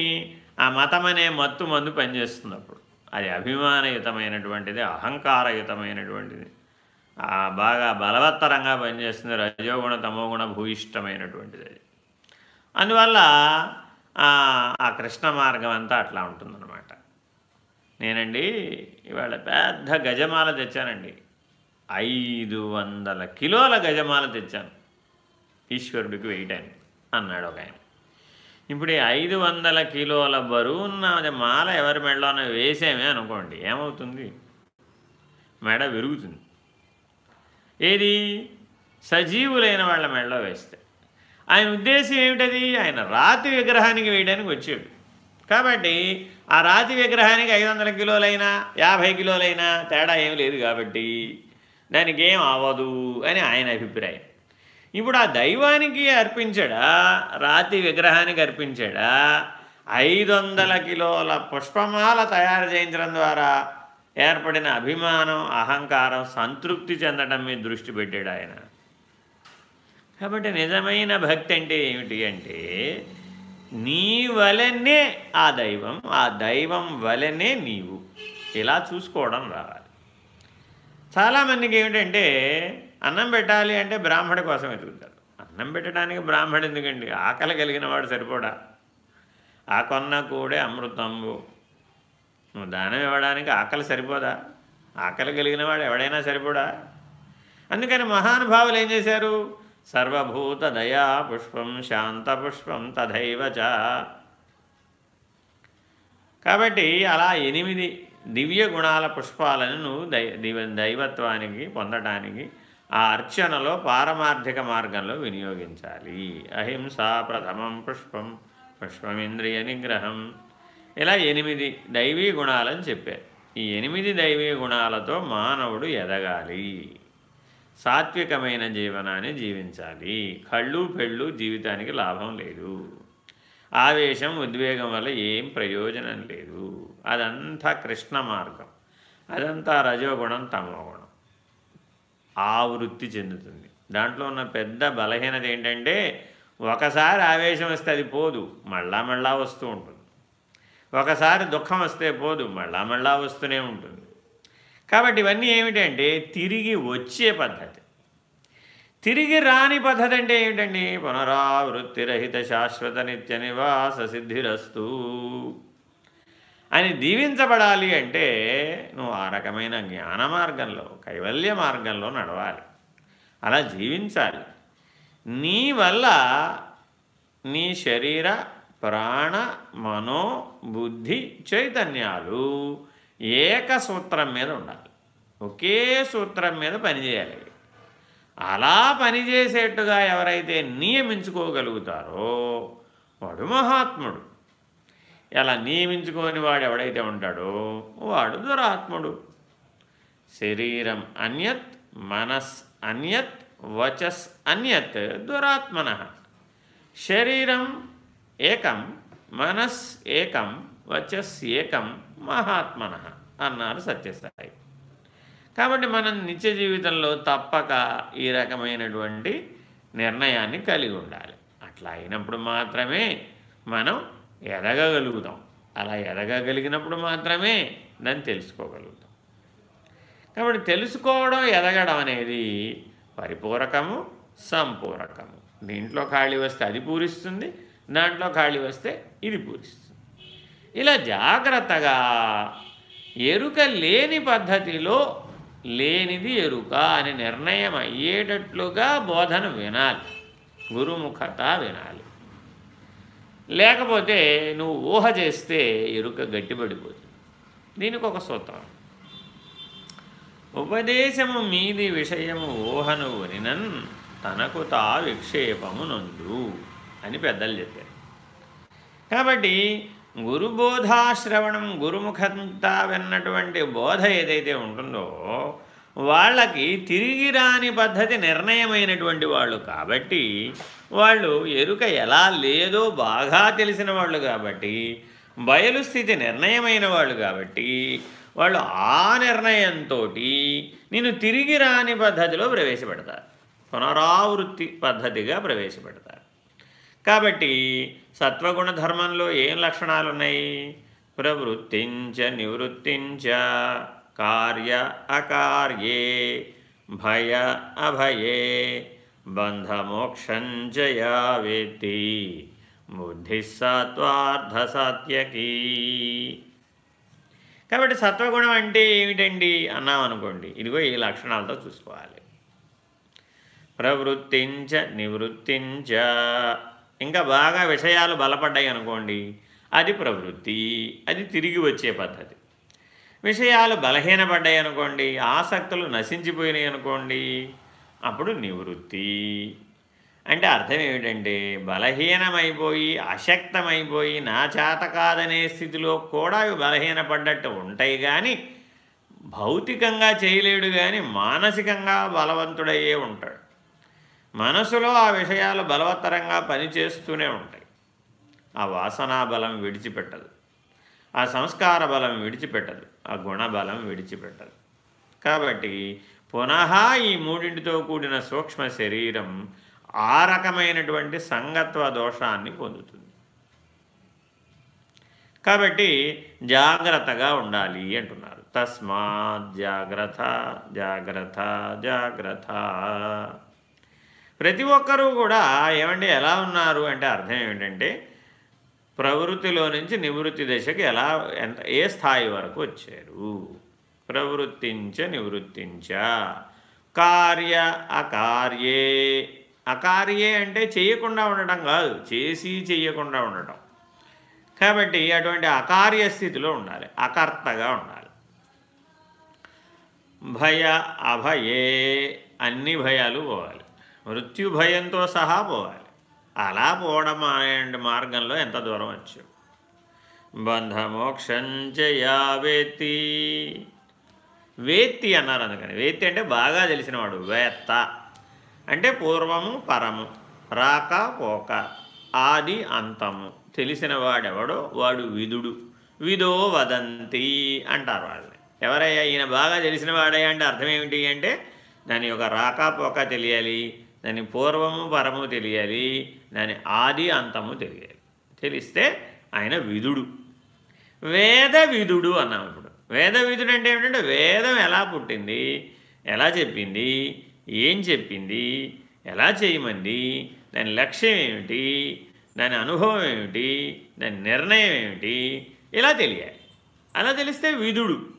ఆ మతం అనే మత్తు మందు పనిచేస్తుంది అప్పుడు అది అభిమానయుతమైనటువంటిది అహంకారయుతమైనటువంటిది బాగా బలవత్తరంగా పనిచేస్తుంది రజోగుణ తమోగుణ భూయిష్టమైనటువంటిది అది. అందువల్ల ఆ కృష్ణ మార్గం అంతా అట్లా ఉంటుందన్నమాట. నేనండి ఇవాళ పెద్ద గజమాల తెచ్చానండి. ఐదు వందల కిలోల గజమాల తెచ్చాను. ఈశ్వరుడికి వేయటానికి అన్నాడు ఒక ఆయన. ఇప్పుడు ఐదు వందల కిలోల బరువున్న మాల ఎవరి మెడలోనే వేసామే అనుకోండి ఏమవుతుంది? మెడ విరుగుతుంది. ఏది? సజీవులైన వాళ్ళ మెడలో వేస్తే. ఆయన ఉద్దేశం ఏమిటది? ఆయన రాతి విగ్రహానికి వేయడానికి వచ్చాడు. కాబట్టి ఆ రాతి విగ్రహానికి ఐదు వందల కిలోలైనా యాభై కిలోలైనా తేడా ఏం లేదు కాబట్టి దానికి ఏం అవ్వదు అని ఆయన అభిప్రాయం. ఇప్పుడు ఆ దైవానికి అర్పించాడా రాతి విగ్రహానికి అర్పించాడా ఐదు వందల కిలోల పుష్పమాల తయారు చేయించడం ద్వారా ఏర్పడిన అభిమానం అహంకారం సంతృప్తి చెందడం మీద దృష్టి పెట్టాడు ఆయన. కాబట్టి నిజమైన భక్తి అంటే ఏమిటి అంటే నీ వలనే ఆ దైవం ఆ దైవం వలనే నీవు. ఇలా చూసుకోవడం రావాలి. చాలామందికి ఏమిటంటే అన్నం పెట్టాలి అంటే బ్రాహ్మడి కోసం వెతుకుతారు అన్నం పెట్టడానికి బ్రాహ్మడు ఎందుకండి? ఆకలి కలిగిన వాడు సరిపోడా? ఆ కొన్న కూడే అమృతంబు. నువ్వు దానం ఇవ్వడానికి ఆకలి సరిపోదా? ఆకలి కలిగిన వాడు ఎవడైనా సరిపోడా? అందుకని మహానుభావులు ఏం చేశారు? సర్వభూత దయా పుష్పం శాంత పుష్పం చ. కాబట్టి అలా ఎనిమిది దివ్య గుణాల పుష్పాలను నువ్వు దైవ దైవత్వానికి పొందటానికి ఆ అర్చనలో పారమార్థిక మార్గంలో వినియోగించాలి. అహింసా ప్రథమం పుష్పం పుష్పమింద్రియ నిగ్రహం. ఇలా ఎనిమిది దైవీ గుణాలని చెప్పారు. ఈ ఎనిమిది దైవీ గుణాలతో మానవుడు ఎదగాలి. సాత్వికమైన జీవనాన్ని జీవించాలి. కళ్ళు పెళ్ళు జీవితానికి లాభం లేదు. ఆవేశం ఉద్వేగం వల్ల ఏం ప్రయోజనం లేదు. అదంతా కృష్ణ మార్గం. అదంతా రజోగుణం తమోగుణం. ఆవృత్తి చెందుతుంది. దాంట్లో ఉన్న పెద్ద బలహీనత ఏంటంటే ఒకసారి ఆవేశం వస్తే అది పోదు మళ్ళా మళ్ళా వస్తూ ఉంటుంది. ఒకసారి దుఃఖం వస్తే పోదు మళ్ళా మళ్ళా వస్తూనే ఉంటుంది. కాబట్టి ఇవన్నీ ఏమిటంటే తిరిగి వచ్చే పద్ధతి. తిరిగి రాని పద్ధతి అంటే ఏమిటండి? పునరావృత్తిరహిత శాశ్వత నిత్య నివాస సిద్ధిరస్తు. అని దీవించబడాలి అంటే నువ్వు ఆ రకమైన జ్ఞాన మార్గంలో కైవల్య మార్గంలో నడవాలి. అలా జీవించాలి. నీ వల్ల నీ శరీర ప్రాణ మనో బుద్ధి చైతన్యాలు ఏక సూత్రం మీద ఉండాలి. ఒకే సూత్రం మీద పనిచేయాలి అలా పనిచేసేట్టుగా ఎవరైతే నియమించుకోగలుగుతారో వాడు మహాత్ముడు. ఎలా నియమించుకోని వాడు ఎవడైతే ఉంటాడో వాడు దురాత్ముడు. శరీరం అన్యత్ మనస్ అన్యత్ వచస్ అన్యత్ దురాత్మన. శరీరం ఏకం మనస్ ఏకం వచస్ ఏకం మహాత్మన అన్నారు సత్యసాయి. కాబట్టి మనం నిత్య జీవితంలో తప్పక ఈ రకమైనటువంటి నిర్ణయాన్ని కలిగి ఉండాలి. అట్లా అయినప్పుడు మాత్రమే మనం ఎదగగలుగుతాం. అలా ఎదగగలిగినప్పుడు మాత్రమే దాన్ని తెలుసుకోగలుగుతాం. కాబట్టి తెలుసుకోవడం ఎదగడం అనేది పరిపూరకము సంపూరకము. దీంట్లో ఖాళీ వస్తే అది పూరిస్తుంది దాంట్లో ఖాళీ వస్తే ఇది పూరిస్తుంది. ఇలా జాగ్రత్తగా ఎరుక లేని పద్ధతిలో లేనిది ఎరుక అని నిర్ణయం అయ్యేటట్లుగా బోధన వినాలి. గురుముఖత వినాలి. లేకపోతే నువ్వు ఊహ చేస్తే ఎరుక గట్టిపడిపోతుంది. దీనికి ఒక సూత్రం. ఉపదేశము మీది విషయము ఊహను వనినన్ తనకు తా విక్షేపము నందు అని పెద్దలు చెప్పారు. కాబట్టి గురుబోధాశ్రవణం గురుముఖంతా విన్నటువంటి బోధ ఏదైతే ఉంటుందో వాళ్ళకి తిరిగి రాని పద్ధతి నిర్ణయమైనటువంటి వాళ్ళు కాబట్టి వాళ్ళు ఎరుక ఎలా లేదో బాగా తెలిసిన వాళ్ళు కాబట్టి బయలు స్థితి నిర్ణయమైన వాళ్ళు కాబట్టి వాళ్ళు ఆ నిర్ణయంతో నేను తిరిగి రాని పద్ధతిలో ప్రవేశపెడతారు. పునరావృత్తి పద్ధతిగా ప్రవేశపెడతారు. కాబట్టి సత్వగుణ ధర్మంలో ఏం లక్షణాలు ఉన్నాయి ప్రవృత్తించ నివృత్తించ కార్య అకార్యే భయ అభయే బంధమోక్షంజయా వేత్తి బుద్ధి సత్యకీ కాబట్టి సత్వగుణం అంటే ఏమిటండి? అన్నాం అనుకోండి. ఇదిగో ఈ లక్షణాలతో చూసుకోవాలి. ప్రవృత్తించ నివృత్తించ ఇంకా బాగా విషయాలు బలపడ్డాయి అనుకోండి అది ప్రవృత్తి అది తిరిగి వచ్చే పద్ధతి. విషయాలు బలహీనపడ్డాయి అనుకోండి ఆసక్తులు నశించిపోయినాయి అనుకోండి అప్పుడు నివృత్తి. అంటే అర్థం ఏమిటంటే బలహీనమైపోయి అశక్తమైపోయి నా చేత కాదనే స్థితిలో కూడా అవి బలహీనపడ్డట్టు ఉంటాయి కానీ భౌతికంగా చేయలేడు కానీ మానసికంగా బలవంతుడయ్యే ఉంటాడు. మనసులో ఆ విషయాలు బలవత్తరంగా పనిచేస్తూనే ఉంటాయి. ఆ వాసనా బలం విడిచిపెట్టదు. ఆ సంస్కార బలం విడిచిపెట్టదు. ఆ గుణబలం విడిచిపెట్టదు. కాబట్టి పునః ఈ మూడింటితో కూడిన సూక్ష్మ శరీరం ఆ రకమైనటువంటి సంగత్వ దోషాన్ని పొందుతుంది. కాబట్టి జాగ్రత్తగా ఉండాలి అంటున్నారు. తస్మాత్ జాగ్రత్త జాగ్రత్త జాగ్రత్త. ప్రతి ఒక్కరూ కూడా ఏమంటే ఎలా ఉన్నారు అంటే అర్థం ఏమిటంటే ప్రవృత్తిలో నుంచి నివృత్తి దశకి ఎలా ఎంత ఏ స్థాయి వరకు వచ్చారు? ప్రవృత్తించ నివృత్తించ. కార్య అకార్యే. అకార్యే అంటే చేయకుండా ఉండటం కాదు చేసి చెయ్యకుండా ఉండటం. కాబట్టి అటువంటి అకార్య స్థితిలో ఉండాలి అకర్తగా ఉండాలి. భయ అభయే అన్ని భయాలు పోవాలి. మృత్యు భయంతో సహా పోవాలి. అలా పోవడం అనే మార్గంలో ఎంత దూరం వచ్చావు బంధమోక్షంచయా వేత్తి. వేత్తి అన్నారు అందుకని. వేత్తి అంటే బాగా తెలిసినవాడు. వేత్త. అంటే పూర్వము పరము. రాక పోక. ఆది అంతము. తెలిసిన వాడెవడో వాడు విదుడు. విదో వదంతి అంటారు వాళ్ళని. ఎవరయ్యా? ఈయన బాగా తెలిసినవాడయ్యా అంటే అర్థం ఏమిటి అంటే దాని యొక్క రాకపోక తెలియాలి. దాని పూర్వము పరము తెలియాలి. దాని ఆది అంతము తెలియాలి. తెలిస్తే ఆయన విధుడు. వేద విధుడు అన్నాం ఇప్పుడు. వేద విధుడు అంటే ఏమిటంటే వేదం ఎలా పుట్టింది? ఎలా చెప్పింది? ఏం చెప్పింది? ఎలా చేయమంది? దాని లక్ష్యం ఏమిటి? దాని అనుభవం ఏమిటి? దాని నిర్ణయం ఏమిటి? ఇలా తెలియాలి. అలా తెలిస్తే విధుడు.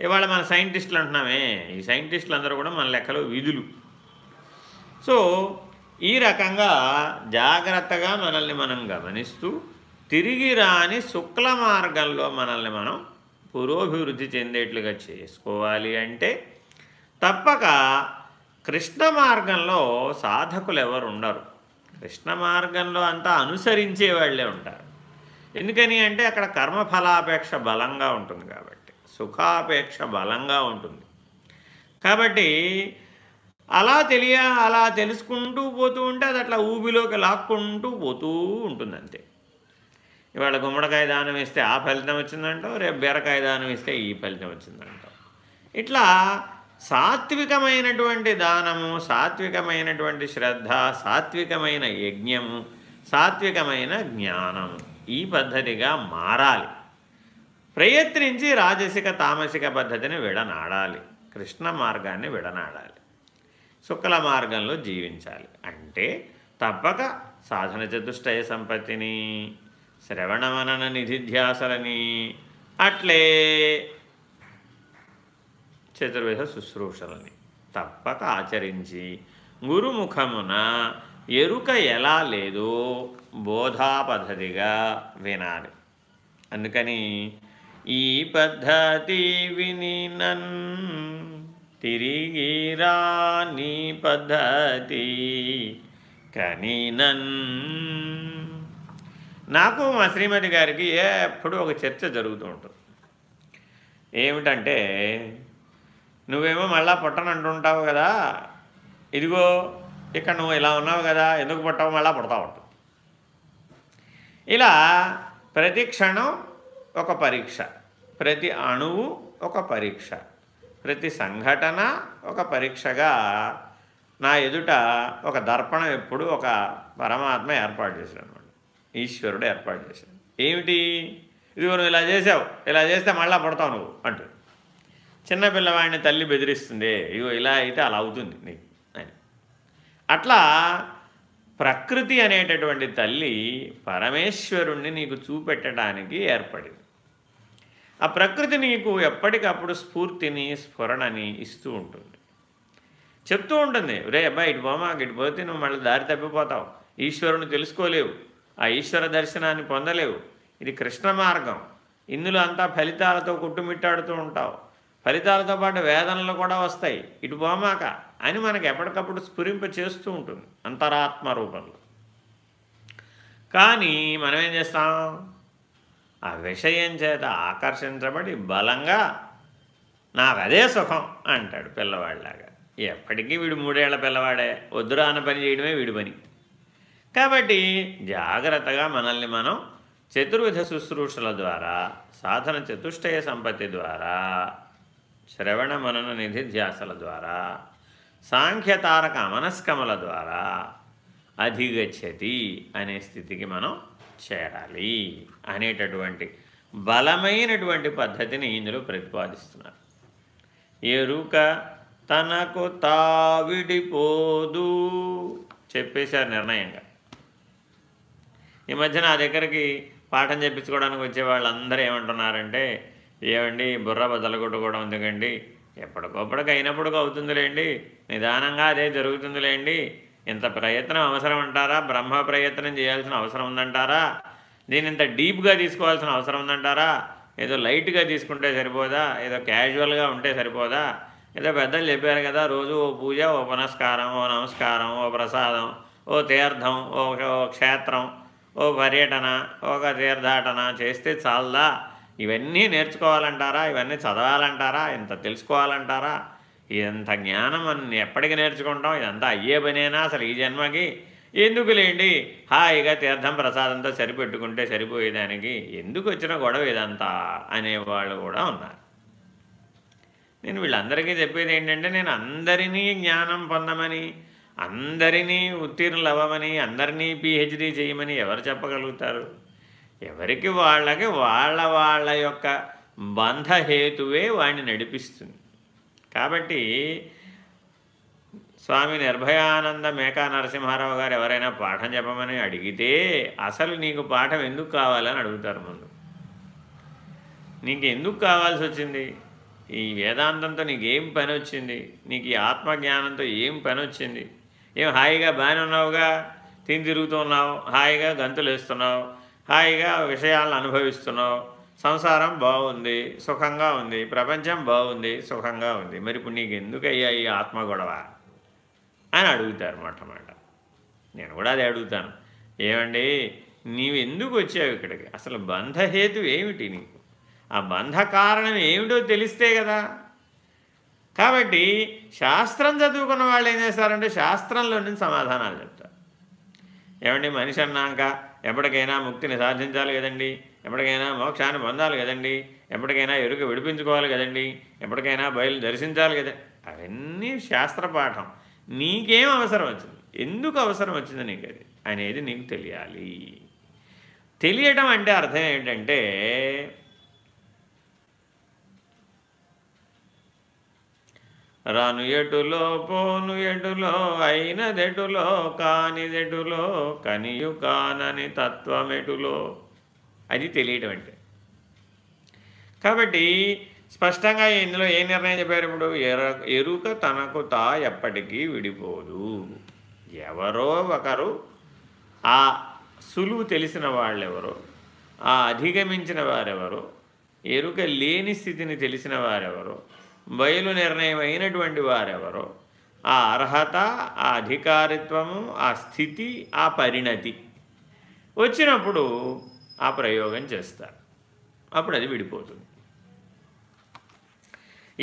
ఇవాళ మన సైంటిస్టులు అంటున్నామే. ఈ సైంటిస్టులు అందరూ కూడా మన లెక్కలో విధులు. సో ఈ రకంగా జాగ్రత్తగా మనల్ని మనం గమనిస్తూ తిరిగి రాని శుక్ల మార్గంలో మనల్ని మనం పురోభివృద్ధి చెందేట్లుగా చేసుకోవాలి అంటే తప్పక కృష్ణ మార్గంలో సాధకులు ఎవరు ఉండరు కృష్ణ మార్గంలో అంతా అనుసరించే వాళ్ళే ఉంటారు. ఎందుకని అంటే అక్కడ కర్మఫలాపేక్ష బలంగా ఉంటుంది కాబట్టి సుఖాపేక్ష బలంగా ఉంటుంది. కాబట్టి అలా తెలియ అలా తెలుసుకుంటూ పోతూ ఉంటే అది అట్లా ఊబిలోకి లాక్కుంటూ పోతూ ఉంటుంది అంతే ఇవాళ గుమ్మడికాయ దానం ఇస్తే ఆ ఫలితం వచ్చిందంటావు రేపు బీరకాయ దానం ఇస్తే ఈ ఫలితం వచ్చిందంటావు. ఇట్లా సాత్వికమైనటువంటి దానము సాత్వికమైనటువంటి శ్రద్ధ సాత్వికమైన యజ్ఞము సాత్వికమైన జ్ఞానము ఈ పద్ధతిగా మారాలి. ప్రయత్నించి రాజసిక తామసిక పద్ధతిని విడనాడాలి. కృష్ణ మార్గాన్ని విడనాడాలి. శుక్ల మార్గంలో జీవించాలి. అంటే తప్పక సాధన చతుష్టయ సంపత్తిని శ్రవణమనన నిధిధ్యాసలని అట్లే చతుర్విధ శుశ్రూషలని తప్పక ఆచరించి గురుముఖమున ఎరుక ఎలా లేదో బోధా పద్ధతిగా వినాలి. అందుకని ఈ పద్ధతి విని నన్ తిరిగి రాని పద్ధతి కనినన్. నాకు మా శ్రీమతి గారికి ఎప్పుడు ఒక చర్చ జరుగుతూ ఉంటుంది. ఏమిటంటే నువ్వేమో మళ్ళా పుట్టనంటుంటావు కదా. ఇదిగో ఇక్కడ నువ్వు ఇలా ఉన్నావు కదా ఎందుకు పుట్టావు? మళ్ళా పుడతా ఉంటుంది. ఇలా ప్రతి క్షణం ఒక పరీక్ష ప్రతి అణువు ఒక పరీక్ష. ప్రతి సంఘటన ఒక పరీక్షగా నా ఎదుట ఒక దర్పణం ఎప్పుడు ఒక పరమాత్మ ఏర్పాటు చేశాడు అనమాట ఈశ్వరుడు ఏర్పాటు చేశాడు. ఏమిటి? ఇదిగో నువ్వు ఇలా చేసావు ఇలా చేస్తే మళ్ళా పుడతావు నువ్వు అంటూ. చిన్న పిల్లవాడిని తల్లి బెదిరిస్తుంది ఇగో ఇలా అయితే అలా అవుతుంది నీకు అని. అట్లా ప్రకృతి అనేటటువంటి తల్లి పరమేశ్వరుణ్ణి నీకు చూపెట్టడానికి ఏర్పడింది. ఆ ప్రకృతి నీకు ఎప్పటికప్పుడు స్ఫూర్తిని స్ఫురణని ఇస్తూ ఉంటుంది. చెప్తూ ఉంటుంది రే అబ్బాయి ఇటు పోమా ఇటు పోతే నువ్వు మళ్ళీ దారి తప్పిపోతావు. ఈశ్వరుని తెలుసుకోలేవు. ఆ ఈశ్వర దర్శనాన్ని పొందలేవు. ఇది కృష్ణ మార్గం. ఇందులో అంతా ఫలితాలతో కుట్టుమిట్టాడుతూ ఉంటావు. ఫలితాలతో పాటు వేదనలు కూడా వస్తాయి. ఇటు పోమాక అని మనకు ఎప్పటికప్పుడు స్ఫురింప చేస్తూ ఉంటుంది అంతరాత్మ రూపంలో. కానీ మనం ఏం చేస్తాం? ఆ విషయం చేత ఆకర్షించబడి బలంగా నాకదే అదే సుఖం అంటాడు పిల్లవాడిలాగా. ఎప్పటికీ వీడు మూడేళ్ళ పిల్లవాడే వద్దురా అన్న పని చేయడమే వీడి పని. కాబట్టి జాగ్రత్తగా మనల్ని మనం చతుర్విధ శుశ్రూషల ద్వారా సాధన చతుష్టయ సంపత్తి ద్వారా శ్రవణ మనన నిధిధ్యాసల ద్వారా సాంఖ్యతారక మనస్కమల ద్వారా అధిగచ్చతి అనే స్థితికి మనం చేరాలి అనేటటువంటి బలమైనటువంటి పద్ధతిని ఇందులో ప్రతిపాదిస్తున్నారు. ఎరుక తనకు తావిడిపోదు చెప్పేశారు నిర్ణయంగా. ఈ మధ్య నా దగ్గరికి పాఠం చెప్పించుకోవడానికి వచ్చే వాళ్ళందరూ ఏమంటున్నారంటే ఏమండి బుర్ర బద్దలు కొట్టుకోవడం ఎందుకండి? ఎప్పటికప్పటికి అయినప్పటికీ అవుతుందిలేండి నిదానంగా అదే జరుగుతుందిలేండి ఇంత ప్రయత్నం అవసరం అంటారా? బ్రహ్మ ప్రయత్నం చేయాల్సిన అవసరం ఉందంటారా? దీని ఇంత డీప్గా తీసుకోవాల్సిన అవసరం ఉందంటారా? ఏదో లైట్గా తీసుకుంటే సరిపోదా? ఏదో క్యాజువల్గా ఉంటే సరిపోదా? ఏదో పెద్దలు చెప్పారు కదా రోజు ఓ పూజ ఓ పునస్కారం ఓ నమస్కారం ఓ ప్రసాదం ఓ తీర్థం ఓ క్షేత్రం ఓ పర్యటన ఒక తీర్థాటన చేస్తే చాలదా? ఇవన్నీ నేర్చుకోవాలంటారా? ఇవన్నీ చదవాలంటారా? ఇంత తెలుసుకోవాలంటారా? ఇంత జ్ఞానం అని ఎప్పటికి నేర్చుకుంటాం? ఇదంతా అయ్యే పనేనా అసలు ఈ జన్మకి? ఎందుకులేండి హాయిగా తీర్థం ప్రసాదంతో సరిపెట్టుకుంటే సరిపోయేదానికి ఎందుకు వచ్చిన గొడవ ఇదంతా? అనేవాళ్ళు కూడా ఉన్నారు. నేను వీళ్ళందరికీ చెప్పేది ఏంటంటే నేను అందరినీ జ్ఞానం పొందమని అందరినీ ఉత్తీర్ణులు అవ్వమని అందరినీ పిహెచ్డీ చేయమని ఎవరు చెప్పగలుగుతారు? ఎవరికి వాళ్ళకి వాళ్ళ వాళ్ళ యొక్క బంధహేతువే వాడిని నడిపిస్తుంది. కాబట్టి స్వామి నిర్భయానంద మేకా నరసింహారావు గారు ఎవరైనా పాఠం చెప్పమని అడిగితే అసలు నీకు పాఠం ఎందుకు కావాలని అడుగుతారు ముందు. నీకు ఎందుకు కావాల్సి వచ్చింది? ఈ వేదాంతంతో నీకేం పని వచ్చింది? నీకు ఈ ఆత్మజ్ఞానంతో ఏం పని వచ్చింది? ఏం హాయిగా బాగానే ఉన్నావుగా? తిని తిరుగుతున్నావు హాయిగా గంతులు వేస్తున్నావు హాయిగా విషయాలను అనుభవిస్తున్నావు? సంసారం బాగుంది సుఖంగా ఉంది ప్రపంచం బాగుంది సుఖంగా ఉంది. మరి ఇప్పుడు నీకు ఎందుకు అయ్యా ఈ ఆత్మ గొడవ? అని అడుగుతారు మొట్టమొదట. నేను కూడా అదే అడుగుతాను. ఏమండి నీవు ఎందుకు వచ్చావు ఇక్కడికి? అసలు బంధహేతు ఏమిటి నీకు? ఆ బంధ కారణం ఏమిటో తెలిస్తే కదా. కాబట్టి శాస్త్రం చదువుకున్న వాళ్ళు ఏం చేస్తారంటే శాస్త్రంలో నుంచి సమాధానాలు చెప్తారు. ఏమండి మనిషి అన్నాక ఎప్పటికైనా ముక్తిని సాధించాలి కదండి. ఎప్పటికైనా మోక్షాన్ని పొందాలి కదండి. ఎప్పటికైనా ఎరుక విడిపించుకోవాలి కదండి. ఎప్పటికైనా బయలు దర్శించాలి కదా. అవన్నీ శాస్త్రపాఠం నీకేం అవసరం వచ్చింది? ఎందుకు అవసరం వచ్చింది నీకు అది అనేది నీకు తెలియాలి. తెలియటం అంటే అర్థం ఏంటంటే రాను ఎటులో పోను ఎటులో అయినదెటులో కానిదెటులో కనియు కానని తత్వమెటులో అది తెలియటం అంటే. కాబట్టి స్పష్టంగా ఇందులో ఏ నిర్ణయం చెప్పారు ఇప్పుడు? ఎరుక తనకు తా ఎప్పటికీ విడిపోదు. ఎవరో ఒకరు ఆ సులువు తెలిసిన వాళ్ళెవరో ఆ అధిగమించిన వారెవరో ఎరుక లేని స్థితిని తెలిసిన వారెవరో బయలు నిర్ణయమైనటువంటి వారెవరో ఆ అర్హత ఆ అధికారిత్వము ఆ స్థితి ఆ పరిణతి వచ్చినప్పుడు ఆ ప్రయోగం చేస్తారు. అప్పుడు అది విడిపోతుంది.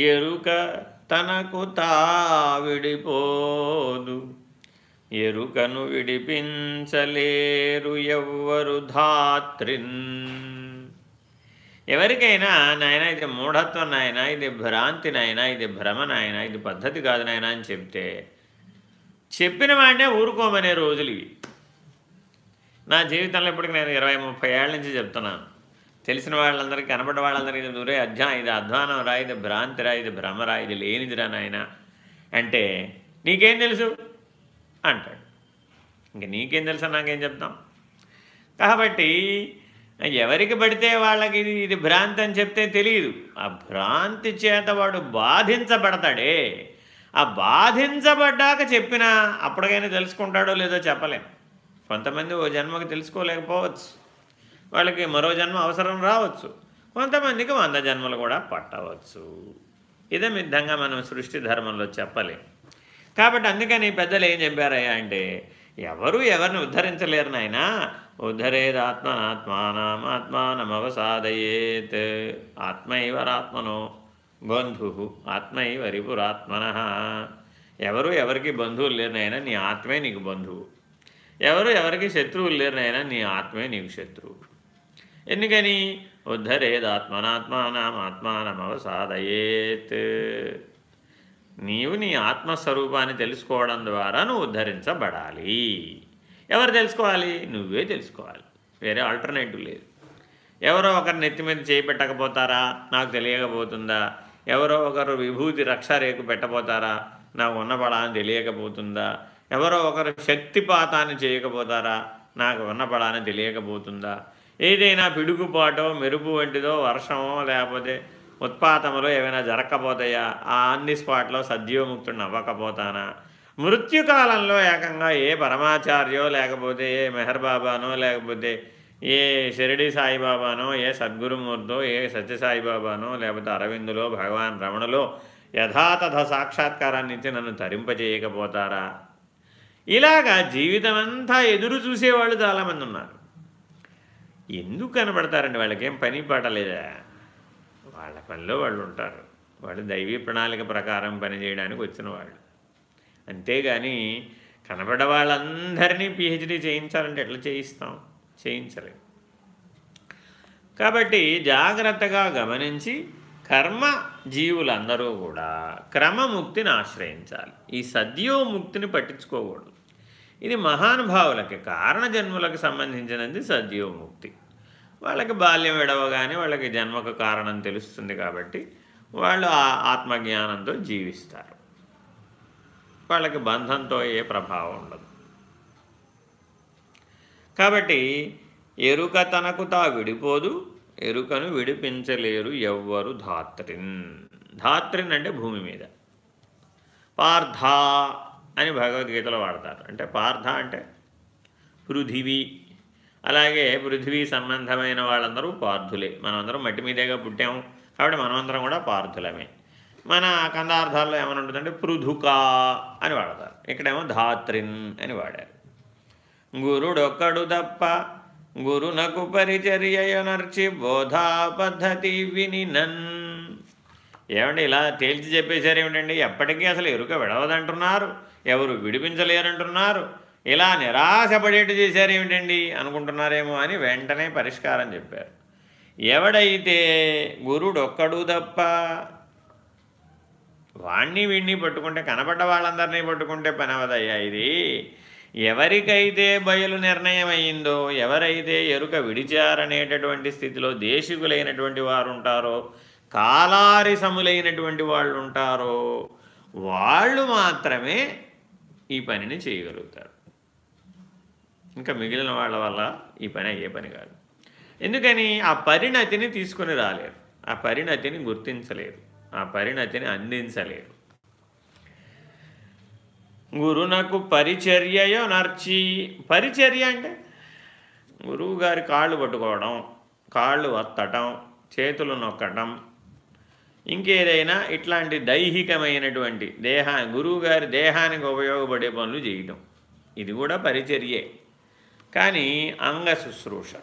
ఎరుక తనకు తా విడిపోదు. ఎరుకను విడిపించలేరు ఎవ్వరు ధాత్రిన్. ఎవరికైనా నాయన ఇది మూఢత్వం నాయన ఇది భ్రాంతి నాయన ఇది భ్రమ నాయన ఇది పద్ధతి కాదు నాయన అని చెప్తే చెప్పిన వాడినే ఊరుకోమనే రోజులు ఇవి. నా జీవితంలో ఇప్పటికి నేను ఇరవై ముప్పై ఏళ్ళ నుంచి చెప్తున్నాను. తెలిసిన వాళ్ళందరికీ కనబడ్డ వాళ్ళందరికీ దూరే అధ్యా ఇది అధ్వానం రా ఇది భ్రాంతి రా ఇది భ్రమరా ఇది లేనిదిరా నాయన. అంటే నీకేం తెలుసు? అంటాడు. ఇంక నీకేం తెలుసా నాకేం చెప్తాం? కాబట్టి ఎవరికి పడితే వాళ్ళకి ఇది ఇది భ్రాంతి అని చెప్తే తెలియదు. ఆ భ్రాంతి చేత వాడు బాధించబడతాడే. ఆ బాధించబడ్డాక చెప్పినా అప్పటికైనా తెలుసుకుంటాడో లేదో చెప్పలేం. కొంతమంది ఓ జన్మకి తెలుసుకోలేకపోవచ్చు. వాళ్ళకి మరో జన్మ అవసరం రావచ్చు. కొంతమందికి వంద జన్మలు కూడా పట్టవచ్చు. ఇదే విధంగా మనం సృష్టి ధర్మంలో చెప్పలేం. కాబట్టి అందుకని పెద్దలు ఏం చెప్పారయ్యా అంటే ఎవరు ఎవరిని ఉద్ధరించలేరు నాయన? ఉద్ధరేదాత్మనాత్మానామాత్మానమవసాదయేత్ ఆత్మైవరాత్మనో బంధు ఆత్మైవరిపురాత్మన. ఎవరు ఎవరికి బంధువులు లేరునైనా నీ ఆత్మే నీకు బంధువు. ఎవరు ఎవరికి శత్రువులు లేరునైనా నీ ఆత్మే నీకు శత్రువు. ఎందుకని? ఉద్ధరేదాత్మనాత్మానం ఆత్మానమవసాదయేత్ నీవు నీ ఆత్మస్వరూపాన్ని తెలుసుకోవడం ద్వారా నువ్వు ఉద్ధరించబడాలి. ఎవరు తెలుసుకోవాలి? నువ్వే తెలుసుకోవాలి. వేరే ఆల్టర్నేటివ్ లేదు. ఎవరో ఒకరు నెత్తి మీద చేయి పెట్టకపోతారా? నాకు తెలియకపోతుందా? ఎవరో ఒకరు విభూతి రక్షారేకు పెట్టబోతారా నాకు ఉన్నపడా అని తెలియకపోతుందా? ఎవరో ఒకరు శక్తిపాతాన్ని చేయకపోతారా? నాకు ఉన్నపడా అని తెలియకపోతుందా? ఏదైనా పిడుగుపాటో మెరుపు వంటిదో వర్షమో లేకపోతే ఉత్పాతములో ఏమైనా జరగకపోతాయా ఆ అన్ని స్పాట్లో సద్యోముక్తుడిని అవ్వకపోతానా మృత్యుకాలంలో ఏకంగా ఏ పరమాచార్యో లేకపోతే ఏ మెహర్ బాబానో లేకపోతే ఏ షిరిడి సాయిబాబానో ఏ సద్గురుమూర్తో ఏ సత్యసాయిబాబానో లేకపోతే అరవిందులో భగవాన్ రమణలో యథాతథ సాక్షాత్కారాన్ని ఇచ్చి నన్ను తరింపజేయకపోతారా ఇలాగా జీవితమంతా ఎదురు చూసేవాళ్ళు చాలామంది ఉన్నారు. ఎందుకు కనబడతారండి? వాళ్ళకేం పని పాటలేదా వాళ్ళ పనిలో వాళ్ళు ఉంటారు. వాళ్ళు దైవీ ప్రణాళిక ప్రకారం పనిచేయడానికి వచ్చిన వాళ్ళు. అంతేగాని కనబడ వాళ్ళందరినీ పిహెచ్డీ చేయించాలంటే ఎట్లా చేయిస్తాం? చేయించలేం. కాబట్టి జాగ్రత్తగా గమనించి కర్మ జీవులందరూ కూడా క్రమముక్తిని ఆశ్రయించాలి. ఈ సద్యోముక్తిని పట్టించుకోకూడదు. ఇది మహానుభావులకి కారణ జన్ములకు సంబంధించినది సద్యోముక్తి. వాళ్ళకి బాల్యం విడవగానే వాళ్ళకి జన్మకు కారణం తెలుస్తుంది కాబట్టి వాళ్ళు ఆ ఆత్మజ్ఞానంతో జీవిస్తారు. వాళ్ళకి బంధంతో ఏ ప్రభావం ఉండదు. కాబట్టి ఎరుక తనకు తా విడిపోదు. ఎరుకను విడిపించలేరు ఎవ్వరు ధాత్రిన్. ధాత్రిన్ అంటే భూమి మీద. పార్థ అని భగవద్గీతలో వాడతారు. అంటే పార్థ అంటే పృథివీ. అలాగే పృథివీ సంబంధమైన వాళ్ళందరూ పార్థులే. మనమందరం మట్టి మీదేగా పుట్టాము. కాబట్టి మనమందరం కూడా పార్థులమే. మన కందార్థాల్లో ఏమైనా ఉంటుందంటే పృథుకా అని వాడతారు. ఇక్కడేమో ధాత్రిన్ అని వాడారు. గురుడొక్కడు తప్ప గురునకు పరిచర్యనర్చి బోధా పద్ధతి విని నన్ ఏమండి ఇలా తేల్చి చెప్పేశారు ఏమిటండి? ఎప్పటికీ అసలు ఎరుక విడవదంటున్నారు ఎవరు విడిపించలేరంటున్నారు ఇలా నిరాశపడేట్టు చేశారు ఏమిటండి అనుకుంటున్నారేమో అని వెంటనే పరిష్కారం చెప్పారు. ఎవడైతే గురుడొక్కడు తప్ప వాణ్ణి వీణ్ణి పట్టుకుంటే కనపడ్డ వాళ్ళందరినీ పట్టుకుంటే పని అవదయ్యా ఇది? ఎవరికైతే బయలు నిర్ణయం అయ్యిందో ఎవరైతే ఎరుక విడిచారనేటటువంటి స్థితిలో దేశికులైనటువంటి వారు ఉంటారో కాలారిసములైనటువంటి వాళ్ళు ఉంటారో వాళ్ళు మాత్రమే ఈ పనిని చేయగలుగుతారు. ఇంకా మిగిలిన వాళ్ళ వల్ల ఈ పని అయ్యే పని కాదు. ఎందుకని? ఆ పరిణతిని తీసుకుని రాలేరు ఆ పరిణతిని గుర్తించలేరు ఆ పరిణతిని అందించలేరు గురునకు పరిచర్యయో నర్చి పరిచర్య అంటే గురువు గారి కాళ్ళు పట్టుకోవడం కాళ్ళు వత్తటం చేతులు నొక్కటం ఇంకేదైనా ఇట్లాంటి దైహికమైనటువంటి దేహా గురువుగారి దేహానికి ఉపయోగపడే పనులు చేయటం. ఇది కూడా పరిచర్యే. కానీ అంగ శుశ్రూష.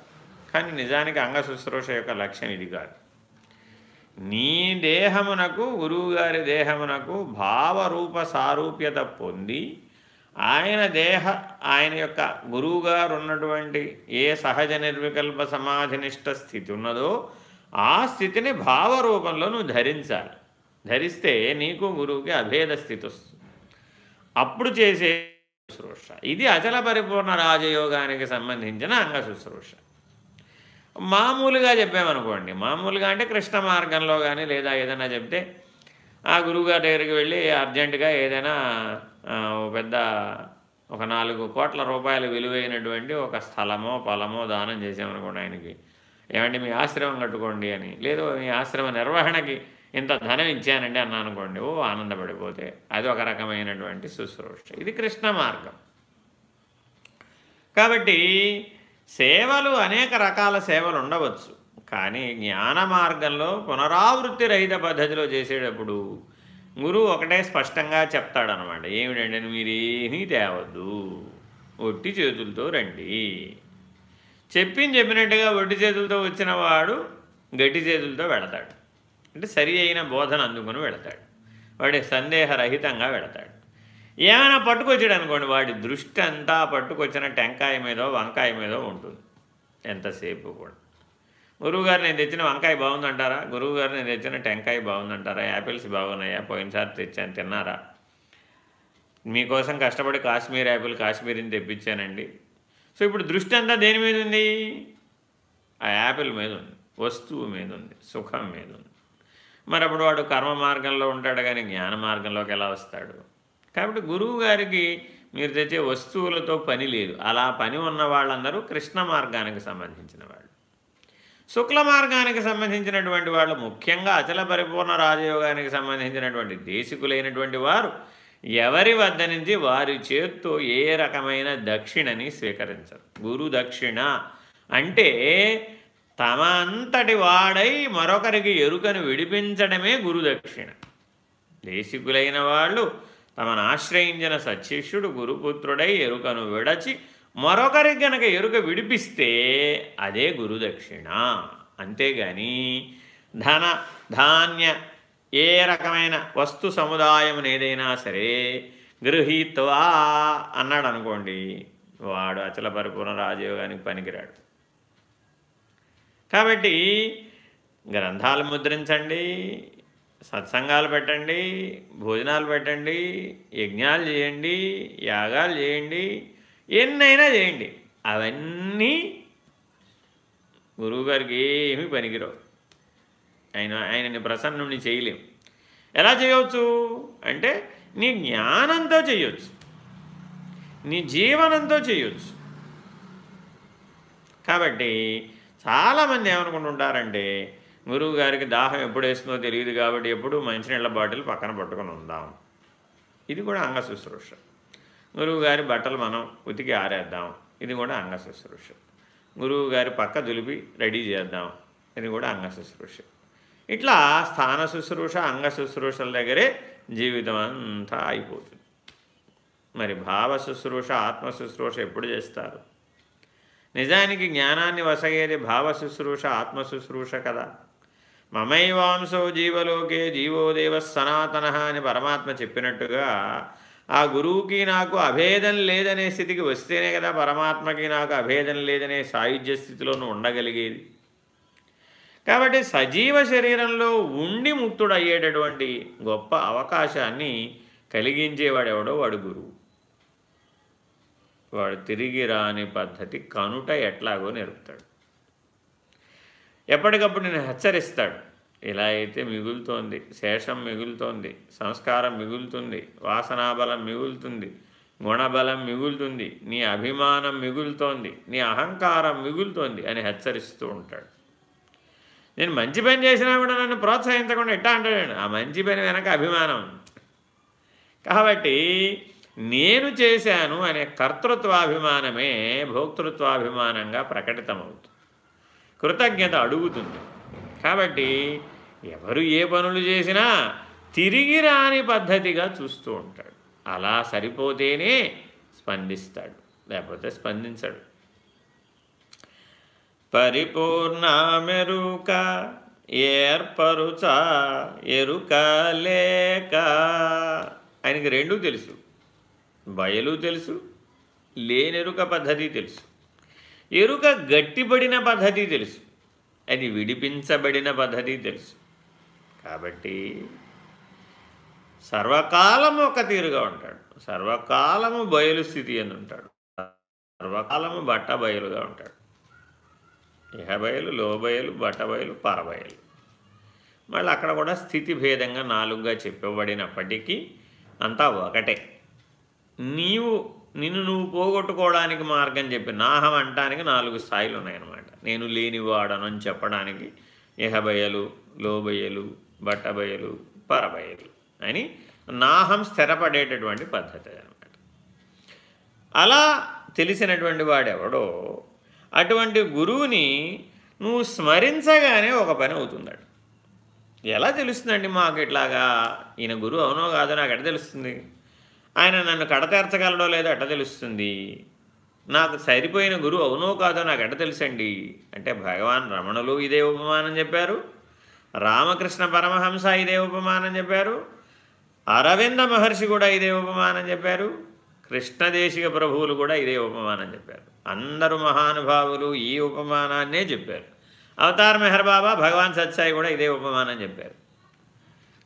కానీ నిజానికి అంగ శుశ్రూష యొక్క లక్ష్యం ఇది కాదు. నీ దేహమునకు గురువుగారి దేహమునకు భావరూప సారూప్యత పొంది ఆయన దేహ ఆయన యొక్క గురువుగారు ఉన్నటువంటి ఏ సహజ నిర్వికల్ప సమాధినిష్ట స్థితి ఉన్నదో ఆ స్థితిని భావరూపంలో నువ్వు ధరించాలి. ధరిస్తే నీకు గురువుకి అభేద స్థితి వస్తుంది. అప్పుడు చేసే శుశ్రూష. ఇది అచల పరిపూర్ణ రాజయోగానికి సంబంధించిన అంగ శుశ్రూష మామూలుగా చెప్పామనుకోండి మామూలుగా అంటే కృష్ణ మార్గంలో కానీ లేదా ఏదైనా చెప్తే ఆ గురువుగారి దగ్గరికి వెళ్ళి అర్జెంటుగా ఏదైనా పెద్ద ఒక నాలుగు కోట్ల రూపాయలు విలువైనటువంటి ఒక స్థలమో పొలమో దానం చేసామనుకోండి ఆయనకి. ఏమంటే మీ ఆశ్రమం కట్టుకోండి అని. లేదు మీ ఆశ్రమ నిర్వహణకి ఇంత ధనం ఇచ్చానండి అన్న అనుకోండి ఓ ఆనందపడిపోతే అది ఒక రకమైనటువంటి శుశ్రూష. ఇది కృష్ణ మార్గం. కాబట్టి సేవలు అనేక రకాల సేవలు ఉండవచ్చు. కానీ జ్ఞాన మార్గంలో పునరావృత్తి రహిత పద్ధతిలో చేసేటప్పుడు గురువు ఒకటే స్పష్టంగా చెప్తాడనమాట ఏమిటంటే మీరేమీ తేవద్దు. ఒట్టి చేతులతో రండి. చెప్పింది చెప్పినట్టుగా ఒట్టి చేతులతో వచ్చిన వాడు గట్టి చేతులతో వెళతాడు. అంటే సరి అయిన బోధన అందుకుని వెళతాడు. వాడి సందేహరహితంగా వెళతాడు. ఏమైనా పట్టుకొచ్చాడు అనుకోండి వాడి దృష్టి అంతా పట్టుకొచ్చిన టెంకాయ మీదో వంకాయ మీదో ఉంటుంది. ఎంతసేపు కూడా. గురువుగారు నేను తెచ్చిన వంకాయ బాగుందంటారా? గురువుగారు నేను తెచ్చిన టెంకాయ బాగుందంటారా? యాపిల్స్ బాగున్నాయా? పోయినసారి తెచ్చాను తిన్నారా? మీకోసం కష్టపడి కాశ్మీర్ యాపిల్ కాశ్మీర్ని తెప్పించానండి. సో ఇప్పుడు దృష్టి అంతా దేని మీద ఉంది? ఆ యాపిల్ మీద ఉంది వస్తువు మీద ఉంది సుఖం మీద ఉంది. మరి అప్పుడు వాడు కర్మ మార్గంలో ఉంటాడు కానీ జ్ఞాన మార్గంలోకి ఎలా వస్తాడు? కాబట్టి గురువు గారికి మీరు తెచ్చే వస్తువులతో పని లేదు. అలా పని ఉన్న వాళ్ళందరూ కృష్ణ మార్గానికి సంబంధించిన వాళ్ళు. శుక్ల మార్గానికి సంబంధించినటువంటి వాళ్ళు ముఖ్యంగా అచల పరిపూర్ణ రాజయోగానికి సంబంధించినటువంటి దేశికులైనటువంటి వారు ఎవరి వద్ద నుంచి వారి చేత్తో ఏ రకమైన దక్షిణని స్వీకరించరు. గురు దక్షిణ అంటే తమ అంతటి వాడై మరొకరికి ఎరుకను విడిపించడమే గురుదక్షిణ దేశికులైన వాళ్ళు తమను ఆశ్రయించిన సత్శిష్యుడు గురుపుత్రుడై ఎరుకను విడచి మరొకరికి గనక ఎరుక విడిపిస్తే అదే గురుదక్షిణ. అంతేగాని ధన ధాన్య ఏ రకమైన వస్తు సముదాయం ఏదైనా సరే గృహీత్వా అన్నాడు అనుకోండి వాడు అచల పరిపూర్ణ రాజయోగానికి పనికిరాడు. కాబట్టి గ్రంథాలు ముద్రించండి సత్సంగాలు పెట్టండి భోజనాలు పెట్టండి యజ్ఞాలు చేయండి యాగాలు చేయండి ఎన్నైనా చేయండి. అవన్నీ గురువుగారికి ఏమీ పనికిరావు. ఆయన ఆయనని ప్రసన్నుని చేయలేం. ఎలా చేయవచ్చు? అంటే నీ జ్ఞానంతో చేయొచ్చు. నీ జీవనంతో చేయొచ్చు. కాబట్టి చాలామంది ఏమనుకుంటుంటారంటే గురువు గారికి దాహం ఎప్పుడు వేస్తుందో తెలియదు కాబట్టి ఎప్పుడు మంచినీళ్ళ బాటిల్ పక్కన పట్టుకొని ఉందాం. ఇది కూడా అంగ శుశ్రూష. గురువు గారి బట్టలు మనం ఉతికి ఆరేద్దాం. ఇది కూడా అంగ శుశ్రూష. గురువు గారి పక్క దులిపి రెడీ చేద్దాం. ఇది కూడా అంగ శుశ్రూష. ఇట్లా స్థాన శుశ్రూష అంగ శుశ్రూషల దగ్గరే జీవితం అంతా అయిపోతుంది. మరి భావ శుశ్రూష ఆత్మ శుశ్రూష ఎప్పుడు చేస్తారు? నిజానికి జ్ఞానాన్ని వసగేది భావ శుశ్రూష ఆత్మ శుశ్రూష కదా. మమైవాంసో జీవలోకే జీవోదేవ సనాతన అని పరమాత్మ చెప్పినట్టుగా ఆ గురువుకి నాకు అభేదం లేదనే స్థితికి వస్తేనే కదా పరమాత్మకి నాకు అభేదం లేదనే సాయుధ్య స్థితిలోనూ ఉండగలిగేది. కాబట్టి సజీవ శరీరంలో ఉండి ముక్తుడయ్యేటటువంటి గొప్ప అవకాశాన్ని కలిగించేవాడెవడో వాడు గురువు. వాడు తిరిగి రాని పద్ధతి కనుట ఎట్లాగో నేర్పుతాడు. ఎప్పటికప్పుడు నేను హెచ్చరిస్తాడు. ఇలా అయితే మిగులుతోంది. శేషం మిగులుతోంది. సంస్కారం మిగులుతుంది. వాసనాబలం మిగులుతుంది. గుణబలం మిగులుతుంది. నీ అభిమానం మిగులుతోంది. నీ అహంకారం మిగులుతోంది అని హెచ్చరిస్తూ ఉంటాడు. నేను మంచి పని చేసినా కూడా నన్ను ప్రోత్సహించకుండా ఇట్టా అంటాడు. ఆ మంచి పని వెనక అభిమానం. కాబట్టి నేను చేశాను అనే కర్తృత్వాభిమానమే భోక్తృత్వాభిమానంగా ప్రకటితమవుతుంది. కృతజ్ఞత అడుగుతుంది. కాబట్టి ఎవరు ఏ పనులు చేసినా తిరిగి రాని పద్ధతిగా చూస్తూ ఉంటాడు. అలా సరిపోతేనే స్పందిస్తాడు. లేకపోతే స్పందించడు. పరిపూర్ణ మెరుక ఏర్పరుచ ఎరుక లేక. ఆయనకి రెండూ తెలుసు. బయలు తెలుసు. లేనెరుక పద్ధతి తెలుసు. ఎరుక గట్టిపడిన పద్ధతి తెలుసు. అది విడిపించబడిన పద్ధతి తెలుసు. కాబట్టి సర్వకాలము ఒక తీరుగా ఉంటాడు. సర్వకాలము బయలు స్థితి అని ఉంటాడు. సర్వకాలము బట్ట బయలుగా ఉంటాడు. ఇహబయలు లోబయలు బట్టబయలు పరబయలు మళ్ళీ అక్కడ కూడా స్థితి భేదంగా నాలుగుగా చెప్పబడినప్పటికీ అంతా ఒకటే. నీవు నిన్ను నువ్వు పోగొట్టుకోవడానికి మార్గం చెప్పి నాహం అంటానికి నాలుగు స్థాయిలు ఉన్నాయన్నమాట. నేను లేనివాడనని అని చెప్పడానికి ఎహబయలు లోబయలు బట్టబయలు పరబయలు అని నాహం స్థిరపడేటటువంటి పద్ధతి అనమాట అలా తెలిసినటువంటి వాడెవడో అటువంటి గురువుని నువ్వు స్మరించగానే ఒక పని అవుతుందట. ఎలా తెలుస్తుందండి మాకు ఇట్లాగా? ఈయన గురువు అవునో కాదో నాకు ఎట తెలుస్తుంది? ఆయన నన్ను కడతేర్చగలడో లేదో ఎట తెలుస్తుంది? నాకు సరిపోయిన గురువు అవునో కాదో నాకు ఎట తెలుసండి? అంటే భగవాన్ రమణులు ఇదే ఉపమానం చెప్పారు. రామకృష్ణ పరమహంస ఇదే ఉపమానం చెప్పారు. అరవింద మహర్షి కూడా ఇదే ఉపమానం చెప్పారు. కృష్ణదేశిక ప్రభువులు కూడా ఇదే ఉపమానం చెప్పారు. అందరూ మహానుభావులు ఈ ఉపమానాన్నే చెప్పారు. అవతార్ మెహర్ బాబా భగవాన్ సత్సాయి కూడా ఇదే ఉపమానం చెప్పారు.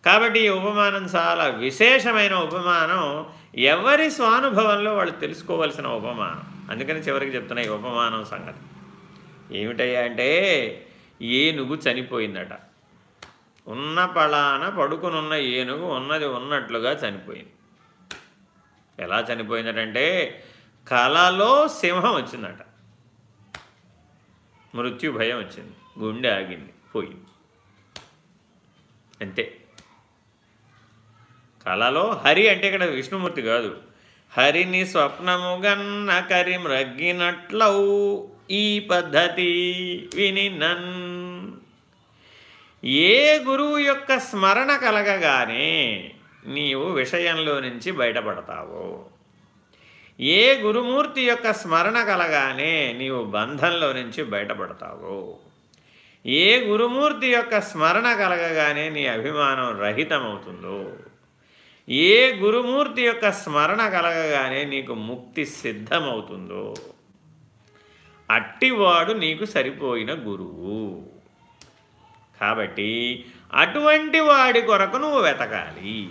కాబట్టి ఈ ఉపమానం చాలా విశేషమైన ఉపమానం. ఎవరి స్వానుభవంలో వాళ్ళు తెలుసుకోవలసిన ఉపమానం? అందుకని చివరికి చెప్తున్న ఈ ఉపమానం సంగతి. ఏమిటయ్యా అంటే ఏనుగు చనిపోయిందట. ఉన్న పళాన పడుకునున్న ఏనుగు ఉన్నది ఉన్నట్లుగా చనిపోయింది. ఎలా చనిపోయిందటంటే కళలో సింహం వచ్చిందట. మృత్యు భయం వచ్చింది. గుండె ఆగింది. పోయింది. అంతే. కళలో హరి అంటే ఇక్కడ విష్ణుమూర్తి కాదు. హరిని స్వప్నముగన్న కరి మ్రగ్గినట్లవు ఈ పద్ధతి విని నన్. ఏ గురువు యొక్క స్మరణ కలగగానే నీవు విషయంలో నుంచి బయటపడతావు. ఏ గురుమూర్తి యొక్క స్మరణ కలగానే నీవు బంధంలో నుంచి బయటపడతావు. ఏ గురుమూర్తి యొక్క స్మరణ కలగగానే నీ అభిమానం రహితమవుతుందో. ఏ గురుమూర్తి యొక్క స్మరణ కలగగానే నీకు ముక్తి సిద్ధమవుతుందో? అట్టివాడు నీకు సరిపోయిన గురువు. కాబట్టి అటువంటి వాడి కొరకు నువ్వు వెతకాలి.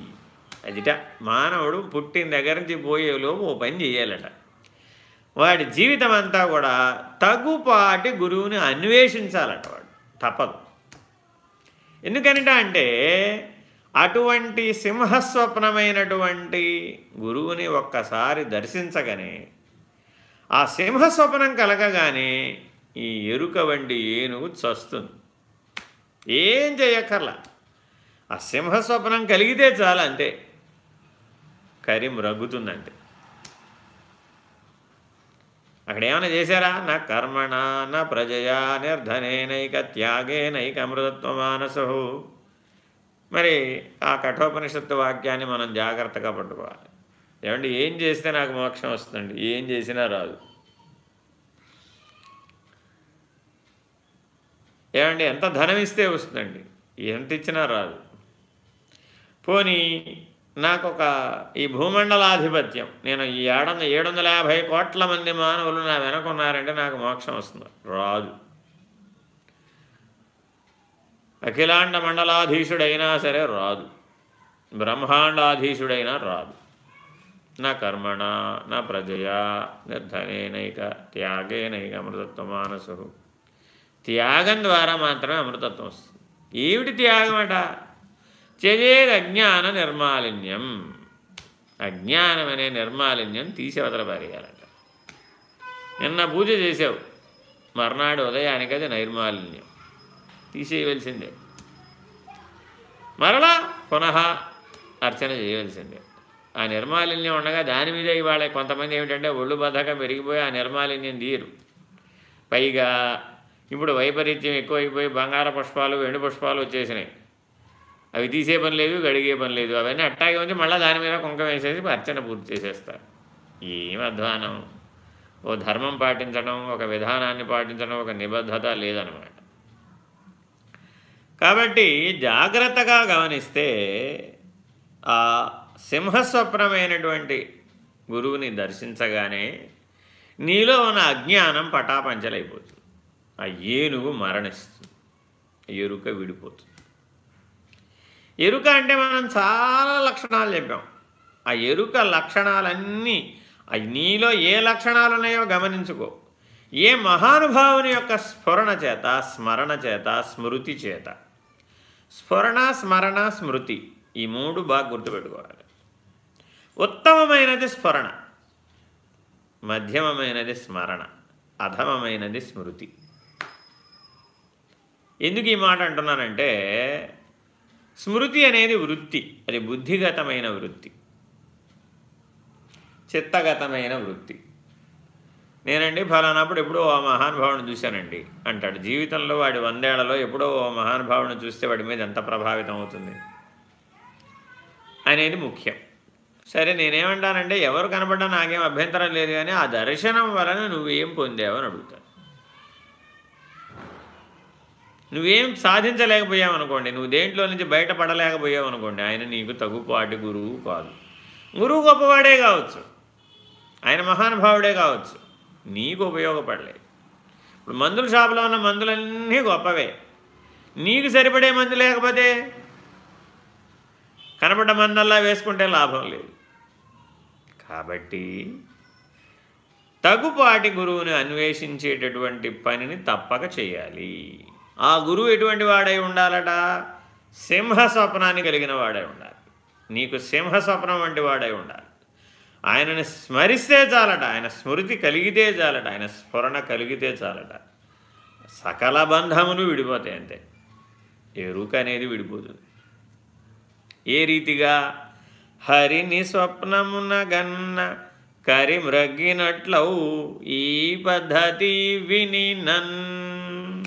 అదిట మానవుడు పుట్టిన దగ్గర నుంచి పోయేలోపు ఓ పని చేయాలట. వాడి జీవితం అంతా కూడా తగుపాటి గురువుని అన్వేషించాలట వాడు. తప్పదు. ఎందుకనిట అంటే అటువంటి సింహస్వప్నమైనటువంటి గురువుని ఒక్కసారి దర్శించగానే ఆ సింహస్వప్నం కలగగానే ఈ ఎరుక వంటి ఏనుగు చస్తుంది. ఏం చేయక్కర్లా. ఆ సింహస్వప్నం కలిగితే చాలా అంతే. కరీం రగ్గుతుందంటే అక్కడ ఏమైనా చేశారా? నా కర్మణ నా ప్రజయా నిర్ధనేనైక త్యాగేనైక అమృతత్వమానసు మరి ఆ కఠోపనిషత్తు వాక్యాన్ని మనం జాగ్రత్తగా పట్టుకోవాలి. ఏమండి ఏం చేస్తే నాకు మోక్షం వస్తుందండి? ఏం చేసినా రాదు. ఏమండి ఎంత ధనం ఇస్తే వస్తుందండి? ఎంత ఇచ్చినా రాదు. పోనీ నాకు ఒక ఈ భూమండలాధిపత్యం నేను ఈ ఏడు ఏడు వందల యాభై కోట్ల మంది మానవులు నా వెనకున్నారంటే నాకు మోక్షం వస్తుంది. రాదు. అఖిలాండ మండలాధీశుడైనా సరే రాదు. బ్రహ్మాండాధీశుడైనా రాదు. నా కర్మణ నా ప్రజయా నిర్ధనేనైక త్యాగేనైక అమృతత్వ మానసు త్యాగం ద్వారా మాత్రమే అమృతత్వం వస్తుంది. ఏమిటి త్యాగం అట? చెజేది అజ్ఞాన నిర్మాలిన్యం. అజ్ఞానం అనే నిర్మాలిన్యం తీసేవతల పారేయాలట. నిన్న పూజ చేసావు మర్నాడు ఉదయానికి అది నైర్మాలిన్యం. తీసేయవలసిందే. మరలా పునః అర్చన చేయవలసిందే. ఆ నిర్మాలిన్యం ఉండగా దాని మీద ఇవాళ కొంతమంది ఏమిటంటే ఒళ్ళు బద్ధకం పెరిగిపోయి ఆ నిర్మాలిన్యం తీరు పైగా ఇప్పుడు వైపరీత్యం ఎక్కువైపోయి బంగార పుష్పాలు వెండి పుష్పాలు వచ్చేసినాయి. అవి తీసే పని లేదు గడిగే పని లేదు. అవన్నీ అట్టాగే ఉంచి మళ్ళీ దాని మీద కుంకం వేసేసి అర్చన పూర్తి చేసేస్తారు. ఏం అధ్వానం? ఓ ధర్మం పాటించడం ఒక విధానాన్ని పాటించడం ఒక నిబద్ధత లేదనమాట. కాబట్టి జాగ్రత్తగా గమనిస్తే ఆ సింహస్వప్నమైనటువంటి గురువుని దర్శించగానే నీలో ఉన్న అజ్ఞానం పటాపంచలైపోతుంది. ఆ ఏనుగు మరణిస్తుంది. ఎరుక విడిపోతుంది. ఎరుక అంటే మనం చాలా లక్షణాలు చెప్పాం. ఆ ఎరుక లక్షణాలన్నీ అవి నీలో ఏ లక్షణాలు ఉన్నాయో గమనించుకో. ఏ మహానుభావుని యొక్క స్ఫురణ చేత స్మరణ చేత స్మృతి చేత స్ఫురణ స్మరణ స్మృతి ఈ మూడు బాగా గుర్తుపెట్టుకోవాలి. ఉత్తమమైనది స్ఫురణ మధ్యమమైనది స్మరణ అధమమైనది స్మృతి. ఎందుకు ఈ మాట అంటున్నానంటే స్మృతి అనేది వృత్తి అది బుద్ధిగతమైన వృత్తి చిత్తగతమైన వృత్తి. నేనండి ఫలానప్పుడు ఎప్పుడో ఆ మహానుభావుని చూశానండి. అంటాడు. జీవితంలో వాడి వందేళ్ళలో ఎప్పుడో ఓ మహానుభావుని చూస్తే వాడి మీద ఎంత ప్రభావితం అవుతుంది? అనేది ముఖ్యం. సరే నేనేమంటానంటే ఎవరు కనపడ్డా నాకేం అభ్యంతరం లేదు కానీ ఆ దర్శనం వలన నువ్వేం పొందావు అని అడుగుతాను నువ్వేం సాధించలేకపోయావు అనుకోండి నువ్వు దేంట్లో నుంచి బయటపడలేకపోయావు అనుకోండి ఆయన నీకు తగుపాటి గురువు కాదు. గురువు గొప్పవాడే కావచ్చు. ఆయన మహానుభావుడే కావచ్చు. నీకు ఉపయోగపడలేదు ఇప్పుడు మందుల షాపులో ఉన్న మందులన్నీ గొప్పవే. నీకు సరిపడే మందు లేకపోతే కనపడ్డ మందల్లా వేసుకుంటే లాభం లేదు. కాబట్టి తగుపాటి గురువుని అన్వేషించేటటువంటి పనిని తప్పక చేయాలి. ఆ గురువు ఎటువంటి వాడై ఉండాలట? సింహ స్వప్నాన్ని కలిగిన వాడై ఉండాలి. నీకు సింహ స్వప్నం వంటి వాడై ఉండాలి. ఆయనని స్మరిస్తే చాలట ఆయన స్మృతి కలిగితే చాలట ఆయన స్ఫురణ కలిగితే చాలట. సకల బంధములు విడిపోతాయి అంతే. ఎరుక అనేది విడిపోతుంది ఏ రీతిగా హరిని స్వప్నమున గన్న కరిమ్రగ్గినట్లవు ఈ పద్ధతి విని నన్.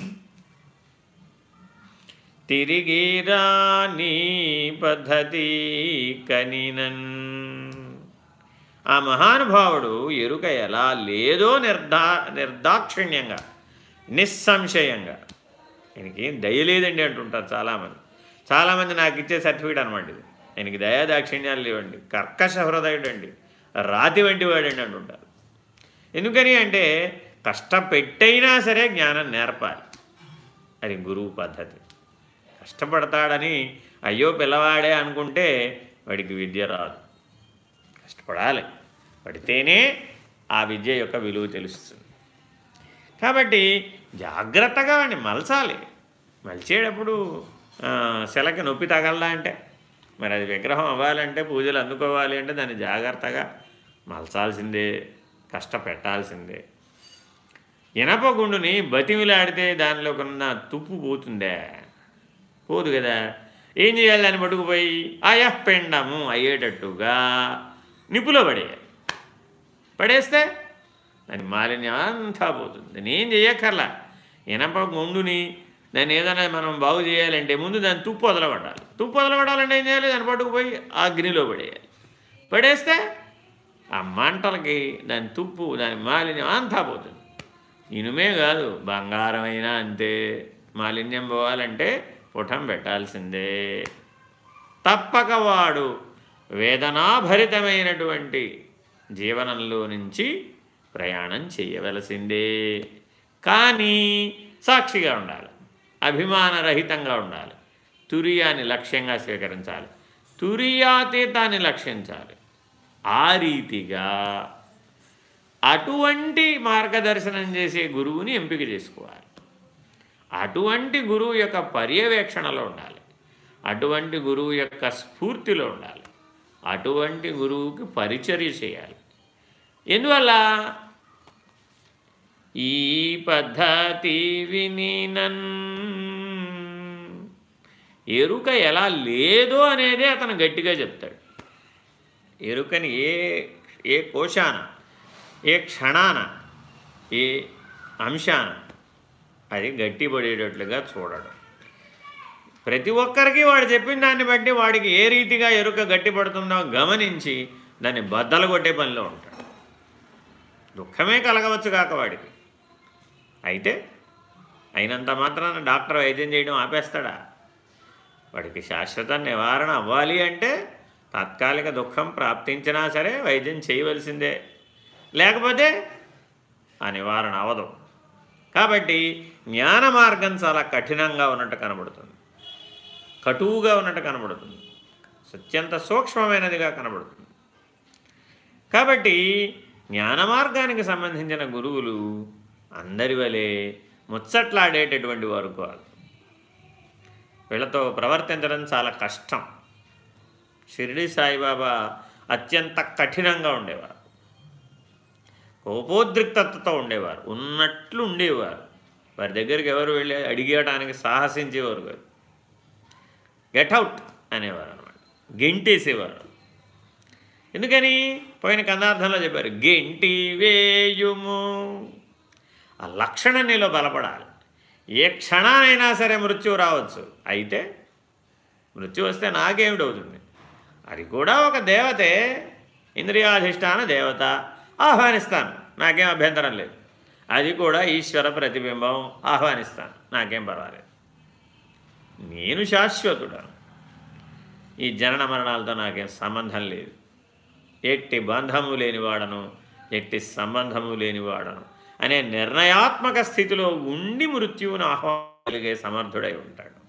తిరిగి రాని పద్ధతి కనినన్ ఆ మహానుభావుడు ఎరుక ఎలా లేదో నిర్దా నిర్దాక్షిణ్యంగా నిస్సంశయంగా. ఆయనకి ఏం దయ లేదండి అంటుంటారు చాలామంది. చాలామంది నాకు ఇచ్చే సర్టిఫికేట్ అనమాట ఇది. ఆయనకి దయా దాక్షిణ్యాలు లేవండి. కర్కశ హృదయుడు అండి రాతి వంటి వాడండి అంటుంటారు. ఎందుకని అంటే కష్టపెట్టైనా సరే జ్ఞానం నేర్పాలి. అది గురువు పద్ధతి. కష్టపడతాడని అయ్యో పిల్లవాడే అనుకుంటే వాడికి విద్య రాదు. కష్టపడాలి. పడితేనే ఆ విద్య యొక్క విలువ తెలుస్తుంది. కాబట్టి జాగ్రత్తగా వాడిని మలచాలి. మలిచేటప్పుడు శిలకి నొప్పి తగలదా అంటే? మరి అది విగ్రహం అవ్వాలంటే పూజలు అందుకోవాలి అంటే దాన్ని జాగ్రత్తగా మలచాల్సిందే కష్టపెట్టాల్సిందే. ఇనప గుండుని బతిమిలాడితే దానిలో కొన్న తుప్పు పోతుందే? పోదు కదా. ఏం చేయాలి దాన్ని పట్టుకుపోయి? ఆయహ్ పిండము అయ్యేటట్టుగా నిప్పులో పడేయాలి. పడేస్తే దాని మాలిన్యం అంతా పోతుంది. దాన్ని ఏం చేయక్కర్లా ఇనప గుండుని దాన్ని ఏదైనా మనం బాగు చేయాలంటే ముందు దాన్ని తుప్పు వదలబడాలి. తుప్పు వదలబడాలంటే ఏం చేయాలి? దాన్ని పట్టుకుపోయి అగ్నిలో పడేయాలి. పడేస్తే ఆ మంటలకి దాని తుప్పు దాని మాలిన్యం అంతా పోతుంది. ఇనుమే కాదు బంగారం అయినా అంతే. మాలిన్యం పోవాలంటే పుటం పెట్టాల్సిందే. తప్పక వాడు వేదనాభరితమైనటువంటి జీవనంలో నుంచి ప్రయాణం చేయవలసిందే. కానీ సాక్షిగా ఉండాలి. అభిమానరహితంగా ఉండాలి. తురియాని లక్ష్యంగా స్వీకరించాలి. తురియాతీతాన్ని లక్ష్యించాలి. ఆ రీతిగా అటువంటి మార్గదర్శనం చేసే గురువుని ఎంపిక చేసుకోవాలి. అటువంటి గురువు యొక్క పర్యవేక్షణలో ఉండాలి. అటువంటి గురువు యొక్క స్ఫూర్తిలో ఉండాలి. అటువంటి గురువుకి పరిచర్య చేయాలి. ఎందువల్ల? ఈ పద్ధతి వినినన్ ఎరుక ఎలా లేదో అనేదే అతను గట్టిగా చెప్తాడు. ఎరుకని ఏ ఏ కోశాన ఏ క్షణాన ఏ అంశాన అది గట్టిపడేటట్లుగా చూడడం. ప్రతి ఒక్కరికి వాడు చెప్పిన దాన్ని బట్టి వాడికి ఏ రీతిగా ఎరుక గట్టిపడుతుందో గమనించి దాన్ని బద్దలు కొట్టే పనిలో ఉంటాడు. దుఃఖమే కలగవచ్చు కాక వాడికి. అయితే అయినంత మాత్రాన డాక్టర్ వైద్యం చేయడం ఆపేస్తాడా? వాడికి శాశ్వత నివారణ అవ్వాలి అంటే తాత్కాలిక దుఃఖం ప్రాప్తించినా సరే వైద్యం చేయవలసిందే. లేకపోతే ఆ నివారణ అవదు కాబట్టి జ్ఞాన మార్గం చాలా కఠినంగా ఉన్నట్టు కనబడుతుంది. కటువుగా ఉన్నట్టు కనబడుతుంది. అత్యంత సూక్ష్మమైనదిగా కనబడుతుంది. కాబట్టి జ్ఞాన మార్గానికి సంబంధించిన గురువులు అందరి వలె ముచ్చట్లాడేటటువంటి వారు కాదు వీళ్ళతో ప్రవర్తించడం చాలా కష్టం. షిరిడి సాయిబాబా అత్యంత కఠినంగా ఉండేవారు. కోపోద్రిక్తతతో ఉండేవారు. ఉన్నట్లు ఉండేవారు. వారి దగ్గరికి ఎవరు వెళ్ళి అడిగేయడానికి సాహసించేవారు కాదు. గెట్అవుట్ అనేవారు అనమాట గెంటేసేవారు. ఎందుకని? పోయిన కందార్థంలో చెప్పారు గెంటి వేయుము. ఆ లక్షణం నీలో బలపడాలి. ఏ క్షణానైనా సరే మృత్యువు రావచ్చు. అయితే మృత్యు వస్తే నాకేమిటవుతుంది అది కూడా ఒక దేవతే ఇంద్రియాధిష్టాన దేవత ఆహ్వానిస్తాను. నాకేం అభ్యంతరం లేదు. అది కూడా ఈశ్వర ప్రతిబింబం ఆహ్వానిస్తాను. నాకేం పర్వాలేదు. నేను శాశ్వతుడను ఈ జనన మరణాలతో నాకేం సంబంధం లేదు. ఎట్టి బంధము లేనివాడను ఎట్టి సంబంధము లేనివాడను అనే నిర్ణయాత్మక స్థితిలో ఉండి మృత్యువును ఆహ్వానిగే సమర్థుడై ఉంటాడు.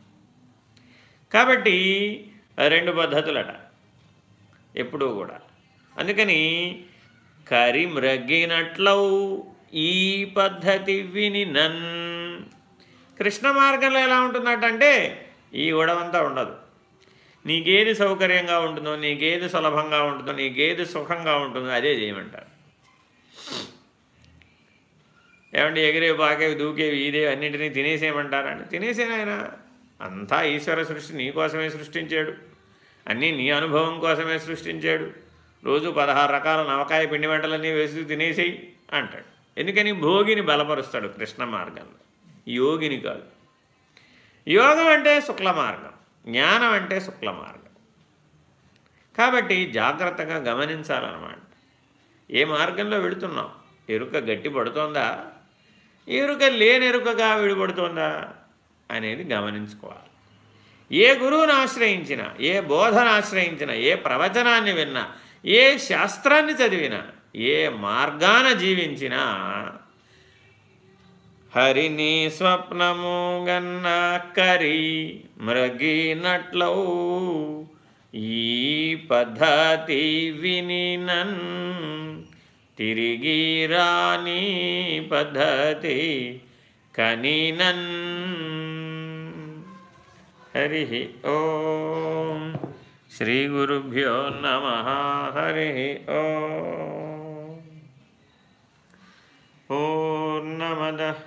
కాబట్టి రెండు పద్ధతులట. ఎప్పుడూ కూడా. అందుకని కరిమ్రగ్గినట్లవు ఈ పద్ధతి విని నన్ కృష్ణ మార్గంలో ఎలా ఉంటుందటంటే ఈ గొడవంతా ఉండదు. నీకేది సౌకర్యంగా ఉంటుందో నీకేది సులభంగా ఉంటుందో నీకేది సుఖంగా ఉంటుందో అదే చేయమంటారు ఏమంటే ఎగిరే పాకేవి దూకేవి ఇదే అన్నింటినీ తినేసేయమంటారండి తినేసేనాయన అంతా ఈశ్వర సృష్టి నీ కోసమే సృష్టించాడు. అన్నీ నీ అనుభవం కోసమే సృష్టించాడు. రోజు పదహారు రకాల నవకాయ పిండి వంటలన్నీ వేసి తినేసేయి అంటాడు. ఎందుకని? భోగిని బలపరుస్తాడు కృష్ణ మార్గంలో. యోగిని కాదు. యోగం అంటే శుక్ల మార్గం జ్ఞానం అంటే శుక్ల మార్గం కాబట్టి జాగ్రత్తగా గమనించాలన్నమాట. ఏ మార్గంలో వెళుతున్నాం ఎరుక గట్టి పడుతోందా? ఎరుక లేని ఎరుకగా విడిపడుతోందా? అనేది గమనించుకోవాలి. ఏ గురువును ఆశ్రయించినా ఏ బోధన ఆశ్రయించినా ఏ ప్రవచనాన్ని విన్నా ఏ శాస్త్రాన్ని చదివినా ఏ మార్గాన జీవించినా హరిని స్వప్నము గన్న కరి మ్రగినట్లవు ఈ పద్ధతి వినినన్ తిరిగి రాని పద్ధతి కనినన్ హరి ఓం. శ్రీ గురుభ్యో నమ. హరి ఓం. పూర్ణమద